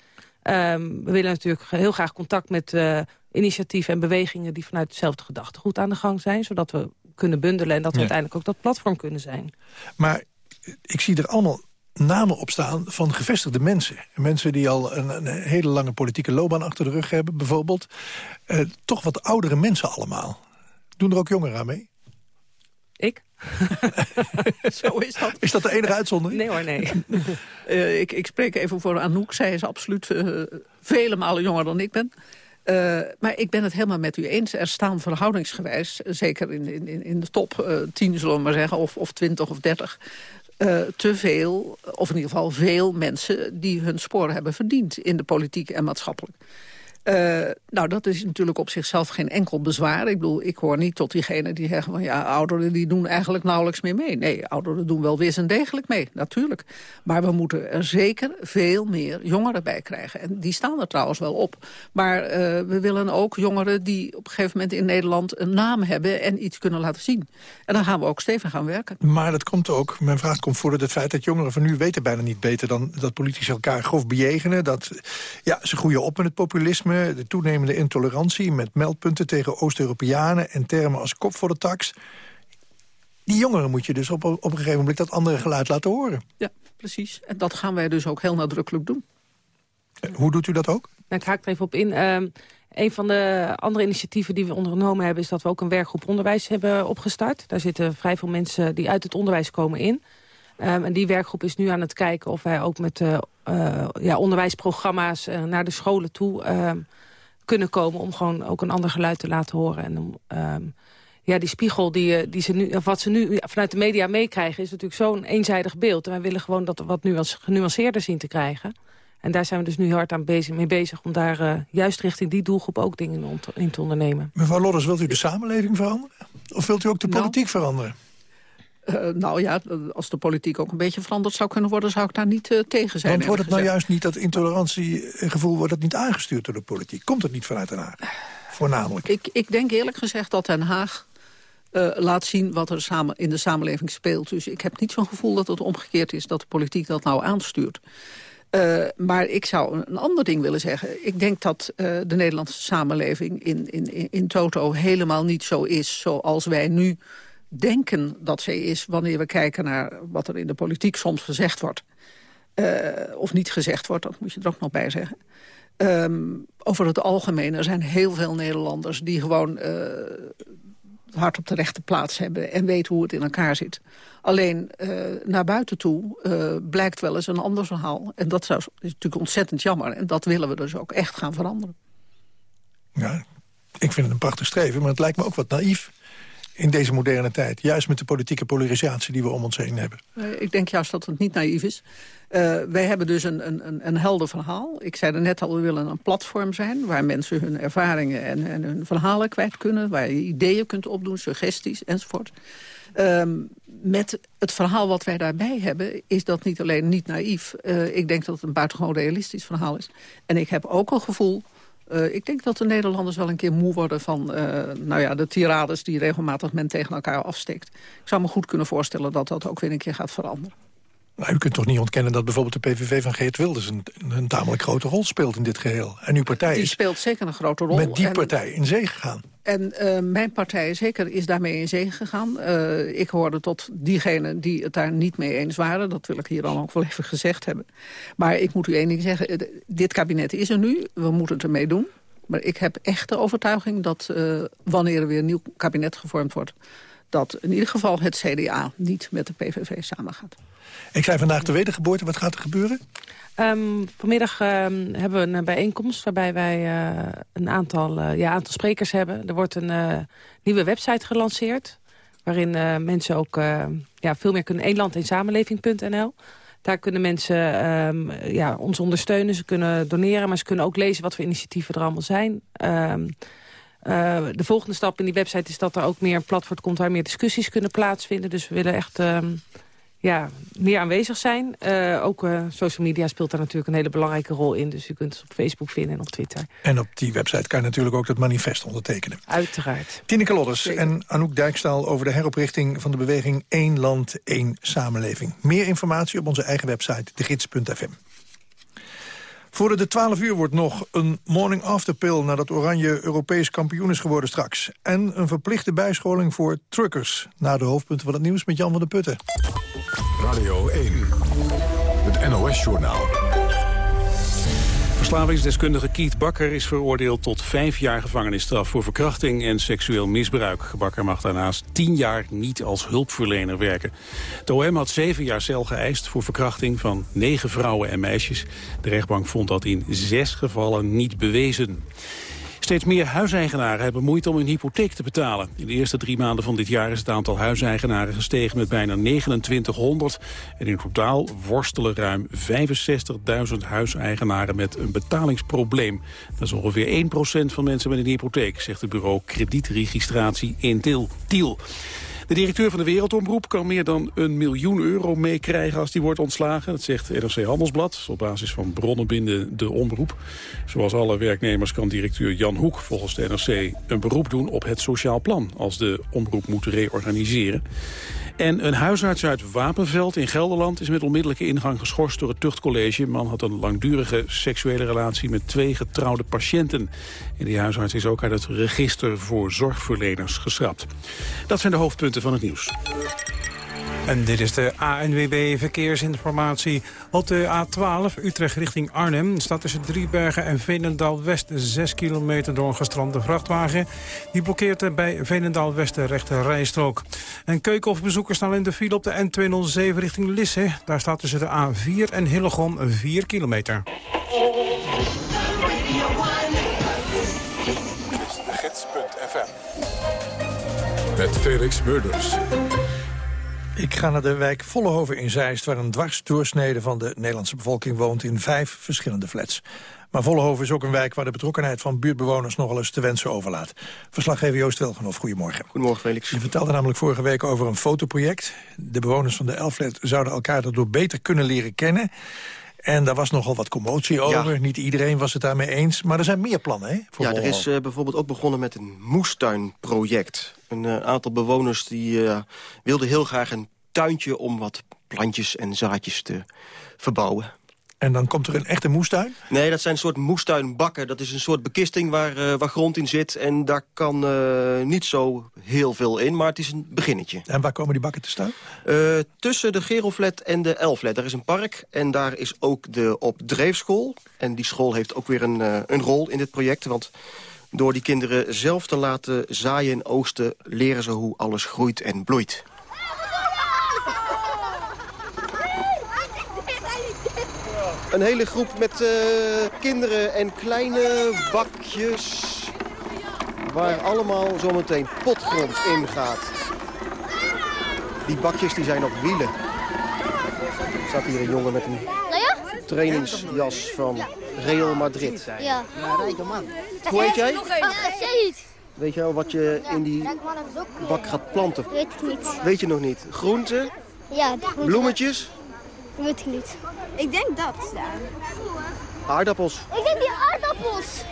[SPEAKER 13] Ehm, we willen natuurlijk heel graag contact met eh, initiatieven en bewegingen... die vanuit hetzelfde gedachtegoed aan de gang zijn. Zodat we kunnen bundelen en dat we
[SPEAKER 4] Ja.
[SPEAKER 13] uiteindelijk ook dat platform kunnen zijn.
[SPEAKER 4] maar ik zie er allemaal namen op staan van gevestigde mensen. Mensen die al een, een hele lange politieke loopbaan achter de rug hebben, bijvoorbeeld. Eh, toch wat oudere mensen allemaal. Doen er ook jongeren aan mee?
[SPEAKER 13] Ik?
[SPEAKER 14] Zo is dat.
[SPEAKER 4] Is dat de enige uitzondering?
[SPEAKER 13] Nee hoor, nee.
[SPEAKER 14] Eh, ik, ik spreek even voor Anouk. Zij is absoluut eh, vele malen jonger dan ik ben. Eh, maar ik ben het helemaal met u eens. Er staan verhoudingsgewijs, zeker in, in, in de top eh 10 zullen we maar zeggen... of, of 20 of 30, eh, te veel, of in ieder geval veel mensen... die hun sporen hebben verdiend in de politiek en maatschappelijk. Eh, nou, dat is natuurlijk op zichzelf geen enkel bezwaar. Ik bedoel, ik hoor niet tot diegenen die zeggen van... ja, ouderen die doen eigenlijk nauwelijks meer mee. Nee, ouderen doen wel wis en degelijk mee, natuurlijk. Maar we moeten er zeker veel meer jongeren bij krijgen. En die staan er trouwens wel op. Maar eh, we willen ook jongeren die op een gegeven moment in Nederland... een naam hebben en iets kunnen laten zien. En dan gaan we ook stevig gaan werken.
[SPEAKER 4] Maar dat komt ook, mijn vraag komt voor het feit dat jongeren van nu weten bijna niet beter dan dat politici elkaar grof bejegenen. Dat ja, ze groeien op met het populisme, de toenemende intolerantie met meldpunten tegen Oost-Europeanen en termen als kop voor de tax. Die jongeren moet je dus op, op een gegeven moment dat andere geluid laten horen.
[SPEAKER 14] Ja, precies. En dat gaan wij dus ook heel nadrukkelijk doen.
[SPEAKER 4] Eh, Hoe doet u dat ook?
[SPEAKER 13] Nou, ik haak er even op in. Ehm, een van de andere initiatieven die we ondernomen hebben... is dat we ook een werkgroep onderwijs hebben opgestart. Daar zitten vrij veel mensen die uit het onderwijs komen in. Ehm, en die werkgroep is nu aan het kijken of wij ook met eh, ja, onderwijsprogramma's... eh, naar de scholen toe ehm, kunnen komen... om gewoon ook een ander geluid te laten horen. En om, ehm, ja, die spiegel die, eh, die ze nu, of wat ze nu vanuit de media meekrijgen... is natuurlijk zo'n eenzijdig beeld. En wij willen gewoon dat wat nuance, genuanceerder zien te krijgen... En daar zijn we dus nu hard aan bezig, mee bezig... om daar juist richting die doelgroep ook dingen in, te ondernemen.
[SPEAKER 4] Mevrouw Lodders, wilt u de samenleving veranderen? Of wilt u ook de politiek veranderen?
[SPEAKER 14] Eh, nou ja, als de politiek ook een beetje veranderd zou kunnen worden... zou ik daar niet eh, tegen zijn.
[SPEAKER 4] Want wordt het nou juist niet dat intolerantiegevoel... wordt het niet aangestuurd door de politiek? Komt het niet vanuit Den Haag? Voornamelijk.
[SPEAKER 14] Ik, ik denk eerlijk gezegd dat Den Haag eh, laat zien wat er samen in de samenleving speelt. Dus ik heb niet zo'n gevoel dat het omgekeerd is... dat de politiek dat nou aanstuurt. Eh, maar ik zou een, ander ding willen zeggen. Ik denk dat eh, de Nederlandse samenleving in, in, in, in toto helemaal niet zo is... zoals wij nu denken dat zij is... wanneer we kijken naar wat er in de politiek soms gezegd wordt. Eh, of niet gezegd wordt, dat moet je er ook nog bij zeggen. Ehm, over het algemeen, er zijn heel veel Nederlanders... die gewoon eh, hard op de rechte plaats hebben... en weten hoe het in elkaar zit. Alleen eh, naar buiten toe blijkt wel eens een ander verhaal. En dat is natuurlijk ontzettend jammer. En dat willen we dus ook echt gaan veranderen.
[SPEAKER 4] Ja, ik vind het een prachtig streven, maar het lijkt me ook wat naïef. In deze moderne tijd? Juist met de politieke polarisatie die we om ons heen hebben.
[SPEAKER 14] Ik denk juist dat het niet naïef is. Uh, wij hebben dus een, een, een helder verhaal. Ik zei er net al, we willen een platform zijn... waar mensen hun ervaringen en, hun verhalen kwijt kunnen... waar je ideeën kunt opdoen, suggesties enzovoort. Um, met het verhaal wat wij daarbij hebben, is dat niet alleen niet naïef. Uh, ik denk dat het een buitengewoon realistisch verhaal is. En ik heb ook een gevoel... Uh, ik denk dat de Nederlanders wel een keer moe worden van uh, nou ja, de tirades die regelmatig men tegen elkaar afsteekt. Ik zou me goed kunnen voorstellen dat dat ook weer een keer gaat veranderen.
[SPEAKER 4] Nou, u kunt toch niet ontkennen dat bijvoorbeeld de PVV van Geert Wilders... een, een tamelijk grote rol speelt in dit geheel. En uw partij
[SPEAKER 14] die speelt zeker een grote rol.
[SPEAKER 4] Met die partij in zee gegaan.
[SPEAKER 14] En uh, mijn partij zeker is daarmee in zee gegaan. Uh, ik hoorde tot diegenen die het daar niet mee eens waren. Dat wil ik hier dan ook wel even gezegd hebben. Maar ik moet u één ding zeggen. Dit kabinet is er nu. We moeten het ermee doen. Maar ik heb echt de overtuiging dat uh, wanneer er weer een nieuw kabinet gevormd wordt... dat in ieder geval het CDA niet met de PVV samengaat.
[SPEAKER 4] Ik zei vandaag de wedergeboorte. Wat gaat er gebeuren?
[SPEAKER 13] Um, vanmiddag um, hebben we een bijeenkomst waarbij wij uh, een aantal, uh, ja, aantal sprekers hebben. Er wordt een nieuwe website gelanceerd. Waarin mensen ook ja, veel meer kunnen. Eenland Daar kunnen mensen um, ja, ons ondersteunen. Ze kunnen doneren, maar ze kunnen ook lezen wat voor initiatieven er allemaal zijn. de volgende stap in die website is dat er ook meer een platform komt... waar meer discussies kunnen plaatsvinden. Dus we willen echt ja, meer aanwezig zijn. Uh, ook uh, social media speelt daar natuurlijk een hele belangrijke rol in. Dus u kunt het op Facebook vinden en op Twitter.
[SPEAKER 4] En op die website kan je natuurlijk ook dat manifest ondertekenen.
[SPEAKER 13] Uiteraard.
[SPEAKER 4] Tineke Lodders en Anouk Dijkstaal over de heroprichting van de beweging 1 Land, 1 Samenleving. Meer informatie op onze eigen website, degids.fm. Voor de 12 uur wordt nog een morning after pill... nadat Oranje Europees kampioen is geworden straks. En een verplichte bijscholing voor truckers. Na de hoofdpunten van het nieuws met Jan van der Putten.
[SPEAKER 1] Radio 1, het NOS-journaal.
[SPEAKER 2] Verslavingsdeskundige Kiet Bakker is veroordeeld tot vijf jaar gevangenisstraf voor verkrachting en seksueel misbruik. Bakker mag daarnaast tien jaar niet als hulpverlener werken. De OM had zeven jaar cel geëist voor verkrachting van negen vrouwen en meisjes. De rechtbank vond dat in zes gevallen niet bewezen. Steeds meer huiseigenaren hebben moeite om hun hypotheek te betalen. In de eerste drie maanden van dit jaar is het aantal huiseigenaren gestegen met bijna 2900. En in totaal worstelen ruim 65.000 huiseigenaren met een betalingsprobleem. Dat is ongeveer 1% van mensen met een hypotheek, zegt het bureau kredietregistratie Intil. Tiel. De directeur van de Wereldomroep kan meer dan een miljoen euro meekrijgen als die wordt ontslagen. Dat zegt NRC Handelsblad, op basis van bronnen binnen de omroep. Zoals alle werknemers kan directeur Jan Hoek volgens de NRC een beroep doen op het sociaal plan als de omroep moet reorganiseren. En een huisarts uit Wapenveld in Gelderland is met onmiddellijke ingang geschorst door het tuchtcollege. Man had een langdurige seksuele relatie met twee getrouwde patiënten. En die huisarts is ook uit het register voor zorgverleners geschrapt. Dat zijn de hoofdpunten van het nieuws.
[SPEAKER 15] En dit is de ANWB Verkeersinformatie. Op de A12 Utrecht richting Arnhem staat tussen Driebergen en Veenendaal-West 6 kilometer door een gestrande vrachtwagen. Die blokkeert bij Veenendaal-West de rechte rijstrook. En keukenhofbezoekers staan in de file op de N207 richting Lisse. Daar staat tussen de A4 en Hillegom 4 kilometer.
[SPEAKER 1] gids.fm met Felix Murders.
[SPEAKER 4] Ik ga naar de wijk Vollehoven in Zeist... waar een dwarsdoorsnede van de Nederlandse bevolking woont... in vijf verschillende flats. Maar Vollehoven is ook een wijk waar de betrokkenheid van buurtbewoners... nogal eens te wensen overlaat. Verslaggever Joost Welgenhof, goedemorgen.
[SPEAKER 16] Goedemorgen, Felix.
[SPEAKER 4] Je vertelde namelijk vorige week over een fotoproject. De bewoners van de Elflet zouden elkaar daardoor beter kunnen leren kennen... En daar was nogal wat commotie over. Niet iedereen was het daarmee eens. Maar er zijn meer plannen, hè?
[SPEAKER 16] ja, er is uh, bijvoorbeeld ook begonnen met een moestuinproject. Een uh, aantal bewoners die uh, wilden heel graag een tuintje... om wat plantjes en zaadjes te verbouwen.
[SPEAKER 4] En dan komt er een echte moestuin?
[SPEAKER 16] Nee, dat zijn een soort moestuinbakken. Dat is een soort bekisting waar, uh, waar grond in zit. En daar kan uh, niet zo heel veel in, maar het is een beginnetje.
[SPEAKER 4] En waar komen die bakken te staan?
[SPEAKER 16] Uh, tussen de Geroflet en de Elflet. Daar is een park en daar is ook de opdreefschool. En die school heeft ook weer een, een rol in dit project. Want door die kinderen zelf te laten zaaien en oogsten... leren ze hoe alles groeit en bloeit. Een hele groep met uh, kinderen en kleine bakjes. waar allemaal zometeen potgrond in gaat. Die bakjes die zijn op wielen. Er staat hier een jongen met een trainingsjas van Real Madrid.
[SPEAKER 17] Ja.
[SPEAKER 16] Hoe heet jij?
[SPEAKER 17] Said.
[SPEAKER 16] Weet je al wat je in die bak gaat planten?
[SPEAKER 17] Weet ik niet.
[SPEAKER 16] Weet je nog niet. Groenten,
[SPEAKER 17] Ja,
[SPEAKER 16] bloemetjes,
[SPEAKER 17] Weet ik niet. Ik denk dat.
[SPEAKER 16] aardappels.
[SPEAKER 17] Ik denk die aardappels.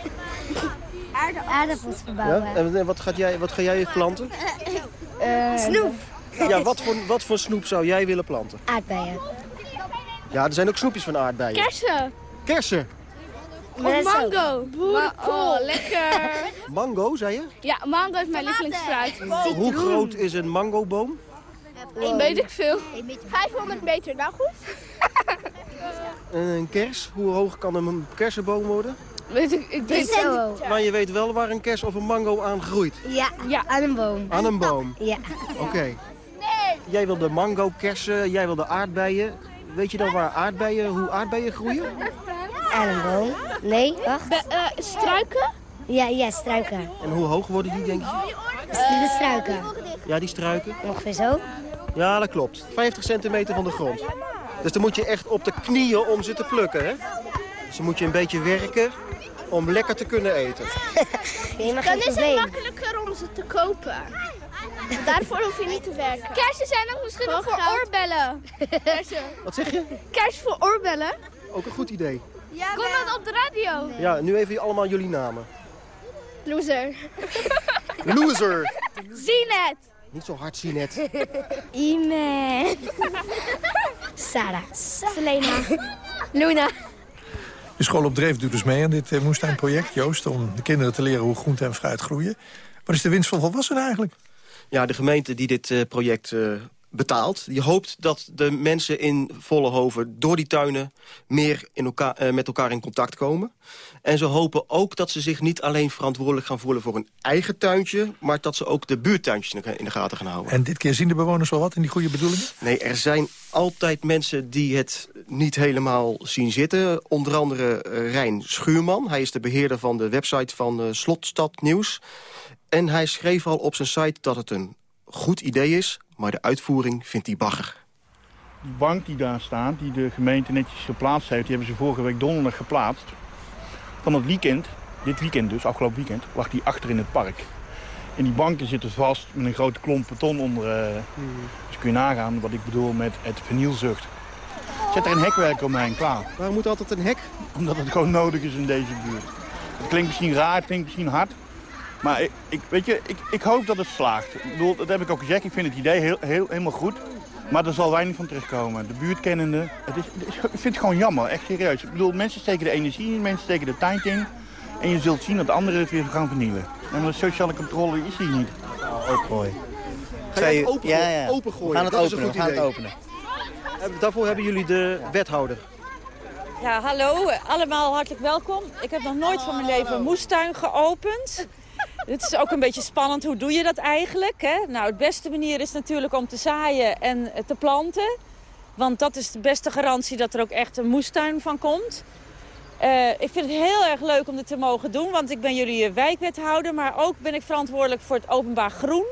[SPEAKER 17] Aardappels verbouwen.
[SPEAKER 16] Ja? En wat, gaat jij, wat ga jij planten?
[SPEAKER 17] Snoep.
[SPEAKER 16] Ja, wat voor, wat voor snoep zou jij willen planten?
[SPEAKER 17] Aardbeien.
[SPEAKER 16] Ja, er zijn ook snoepjes van aardbeien.
[SPEAKER 17] Kersen.
[SPEAKER 16] Kersen.
[SPEAKER 17] Of mango. Boerenkool. lekker.
[SPEAKER 16] Mango, zei je?
[SPEAKER 17] Ja, mango is mijn lievelingsfruit.
[SPEAKER 16] Hoe groot is een mangoboom?
[SPEAKER 17] Ik weet ik veel. 500 meter, nou goed?
[SPEAKER 16] En een kers, hoe hoog kan een kersenboom worden?
[SPEAKER 17] Weet ik, ik weet zo.
[SPEAKER 16] Maar je weet wel waar een kers of een mango aan groeit.
[SPEAKER 17] Ja, ja, aan een boom.
[SPEAKER 16] Aan een boom.
[SPEAKER 17] Ja.
[SPEAKER 16] Oké. Jij wil de mango kersen, jij wil de aardbeien. Weet je dan waar aardbeien, hoe aardbeien groeien?
[SPEAKER 17] Aan een boom. Nee, wacht. struiken? Ja, ja, struiken.
[SPEAKER 16] En hoe hoog worden die, denk je?
[SPEAKER 17] De struiken.
[SPEAKER 16] Ja, die struiken.
[SPEAKER 17] Ongeveer zo.
[SPEAKER 16] Ja, dat klopt. 50 centimeter van de grond. Dus dan moet je echt op de knieën om ze te plukken, hè? Dus dan moet je een beetje werken om lekker te kunnen eten.
[SPEAKER 17] Nee, maar Dan is het makkelijker om ze te kopen. Daarvoor hoef je niet te werken. Kersen zijn ook misschien nog voor oorbellen. Kersen.
[SPEAKER 16] Wat zeg je?
[SPEAKER 17] Kers voor oorbellen?
[SPEAKER 16] Ook een goed idee.
[SPEAKER 17] Ja, Kon dat op de radio?
[SPEAKER 16] Ja, nu even allemaal jullie namen.
[SPEAKER 17] Loser.
[SPEAKER 16] Loser.
[SPEAKER 17] Zie het.
[SPEAKER 16] Niet zo hard zien net.
[SPEAKER 17] Iman. Sarah. Selena. Luna.
[SPEAKER 4] De school op Dreef doet dus mee aan dit eh, moestuinproject, Joost... om de kinderen te leren hoe groente en fruit groeien. Wat is de winst van volwassenen eigenlijk?
[SPEAKER 16] Ja, de gemeente die dit eh, project betaalt... die hoopt dat de mensen in Vollenhoven door die tuinen... meer in elkaar, eh, met elkaar in contact komen. En ze hopen ook dat ze zich niet alleen verantwoordelijk gaan voelen... voor hun eigen tuintje, maar dat ze ook de buurtuintjes in de, in de gaten gaan houden.
[SPEAKER 4] En dit keer zien de bewoners wel wat in die goede bedoelingen?
[SPEAKER 16] Nee, er zijn altijd mensen die het niet helemaal zien zitten. Onder andere eh, Rijn Schuurman. Hij is de beheerder van de website van eh, Slotstad Nieuws. En hij schreef al op zijn site dat het een goed idee is... maar de uitvoering vindt hij bagger.
[SPEAKER 18] Die bank die daar staat, die de gemeente netjes geplaatst heeft... die hebben ze vorige week donderdag geplaatst. Van het weekend, dit weekend dus, afgelopen weekend... lag die achter in het park. En die banken zitten vast met een grote klomp beton onder. eh, Dus kun je nagaan wat ik bedoel met het vernielzucht. Zet er een hekwerk omheen, klaar.
[SPEAKER 16] Waarom moet altijd een hek?
[SPEAKER 18] Omdat het gewoon nodig is in deze buurt. Het klinkt misschien raar, het klinkt misschien hard. Maar ik, ik, weet je, ik, ik hoop dat het slaagt. Ik bedoel, dat heb ik ook gezegd. Ik vind het idee heel, heel, helemaal goed. Maar er zal weinig van terugkomen. De buurtkennende. Het is, het is, ik vind het gewoon jammer, echt serieus. Ik bedoel, mensen steken de energie in, mensen steken de tijd in. En je zult zien dat anderen het weer gaan vernielen. En de sociale controle is hier niet.
[SPEAKER 19] Opengooien.
[SPEAKER 16] Ga je het open,
[SPEAKER 19] Ja, ja.
[SPEAKER 16] opengooien?
[SPEAKER 19] We gaan het
[SPEAKER 16] Dat is een
[SPEAKER 19] openen,
[SPEAKER 16] goed
[SPEAKER 19] we gaan het openen.
[SPEAKER 16] Daarvoor hebben jullie de wethouder.
[SPEAKER 20] Ja, hallo. Allemaal hartelijk welkom. Ik heb nog nooit van mijn leven een moestuin geopend. Het is ook een beetje spannend. Hoe doe je dat eigenlijk? Hè? Nou, de beste manier is natuurlijk om te zaaien en te planten. Want dat is de beste garantie dat er ook echt een moestuin van komt. Eh, ik vind het heel erg leuk om dit te mogen doen. Want ik ben jullie eh, wijkwethouder. Maar ook ben ik verantwoordelijk voor het openbaar groen.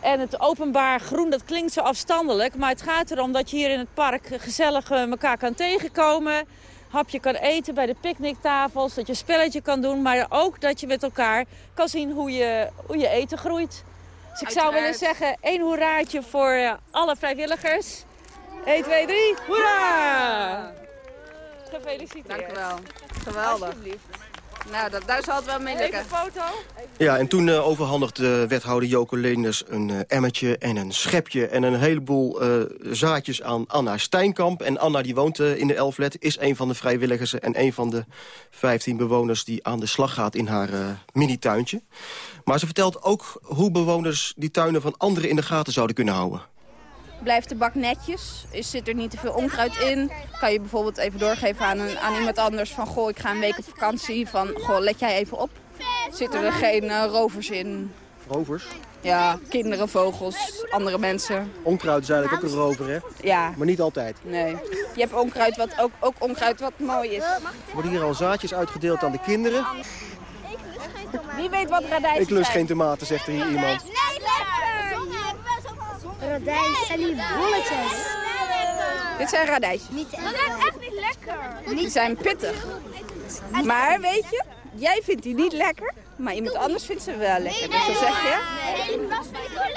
[SPEAKER 20] En het openbaar groen, dat klinkt zo afstandelijk. Maar het gaat erom dat je hier in het park gezellig eh, elkaar kan tegenkomen. Hapje kan eten bij de picknicktafels. Dat je een spelletje kan doen. Maar ook dat je met elkaar kan zien hoe je, hoe je eten groeit. Dus ik zou willen zeggen, één hoeraatje voor eh, alle vrijwilligers. 1, 2, 3, hoera! Gefeliciteerd.
[SPEAKER 21] Dank u wel. Geweldig. Nou, dat, daar zal het wel mee lukken.
[SPEAKER 20] Even een foto.
[SPEAKER 16] Ja, en toen eh, overhandigde wethouder Joko Leenders een eh, emmertje en een schepje... en een heleboel eh, zaadjes aan Anna Steinkamp. En Anna die woont in de Elflet, is een van de vrijwilligers... en een van de 15 bewoners die aan de slag gaat in haar mini-tuintje. Maar ze vertelt ook hoe bewoners die tuinen van anderen in de gaten zouden kunnen houden.
[SPEAKER 21] Blijft de bak netjes? Is, zit er niet te veel onkruid in? Kan je bijvoorbeeld even doorgeven aan, een, aan iemand anders van... goh, ik ga een week op vakantie. Van, goh, let jij even op. Zitten er geen eh, rovers in?
[SPEAKER 16] Rovers?
[SPEAKER 21] Ja, kinderen, vogels, andere mensen.
[SPEAKER 16] Onkruid is eigenlijk ook een rover, hè?
[SPEAKER 21] Ja.
[SPEAKER 16] Maar niet altijd.
[SPEAKER 21] Nee. Je hebt onkruid wat ook, ook onkruid wat mooi is.
[SPEAKER 16] Worden hier al zaadjes uitgedeeld aan de kinderen.
[SPEAKER 21] Wie weet wat radijs
[SPEAKER 16] Ik lust geen tomaten, zegt er hier iemand.
[SPEAKER 17] Nee, lekker! Radijs en die bolletjes.
[SPEAKER 21] Dit zijn radijsjes.
[SPEAKER 17] Niet dat is echt niet lekker.
[SPEAKER 21] Die zijn pittig. Maar weet je, jij vindt die niet lekker, maar iemand anders vindt ze wel lekker. Dus dan zeg je,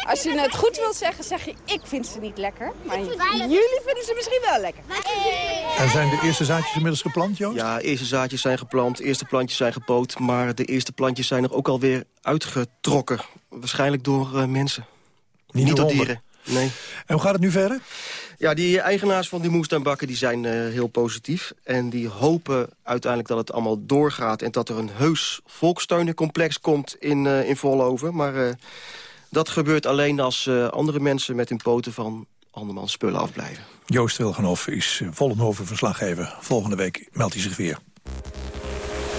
[SPEAKER 21] als je het goed wilt zeggen, zeg je ik vind ze niet lekker. Maar jullie vinden ze misschien wel lekker.
[SPEAKER 4] En zijn de eerste zaadjes inmiddels geplant, Joost?
[SPEAKER 16] Ja, eerste zaadjes zijn geplant, eerste plantjes zijn gepoot... maar de eerste plantjes zijn er ook alweer uitgetrokken. Waarschijnlijk door eh, mensen.
[SPEAKER 4] Niet
[SPEAKER 16] Niet
[SPEAKER 4] door
[SPEAKER 16] door
[SPEAKER 4] honden.
[SPEAKER 16] dieren. Nee.
[SPEAKER 4] En hoe gaat het nu verder?
[SPEAKER 16] Ja, die eigenaars van die moestuinbakken die zijn eh, heel positief. En die hopen uiteindelijk dat het allemaal doorgaat... en dat er een heus volkstuinencomplex komt in, eh in Volhoven. Maar eh, dat gebeurt alleen als eh, andere mensen met hun poten van andermans spullen afblijven.
[SPEAKER 4] Joost Wilgenhoff is Vollenhoven verslaggever. Volgende week meldt hij zich weer.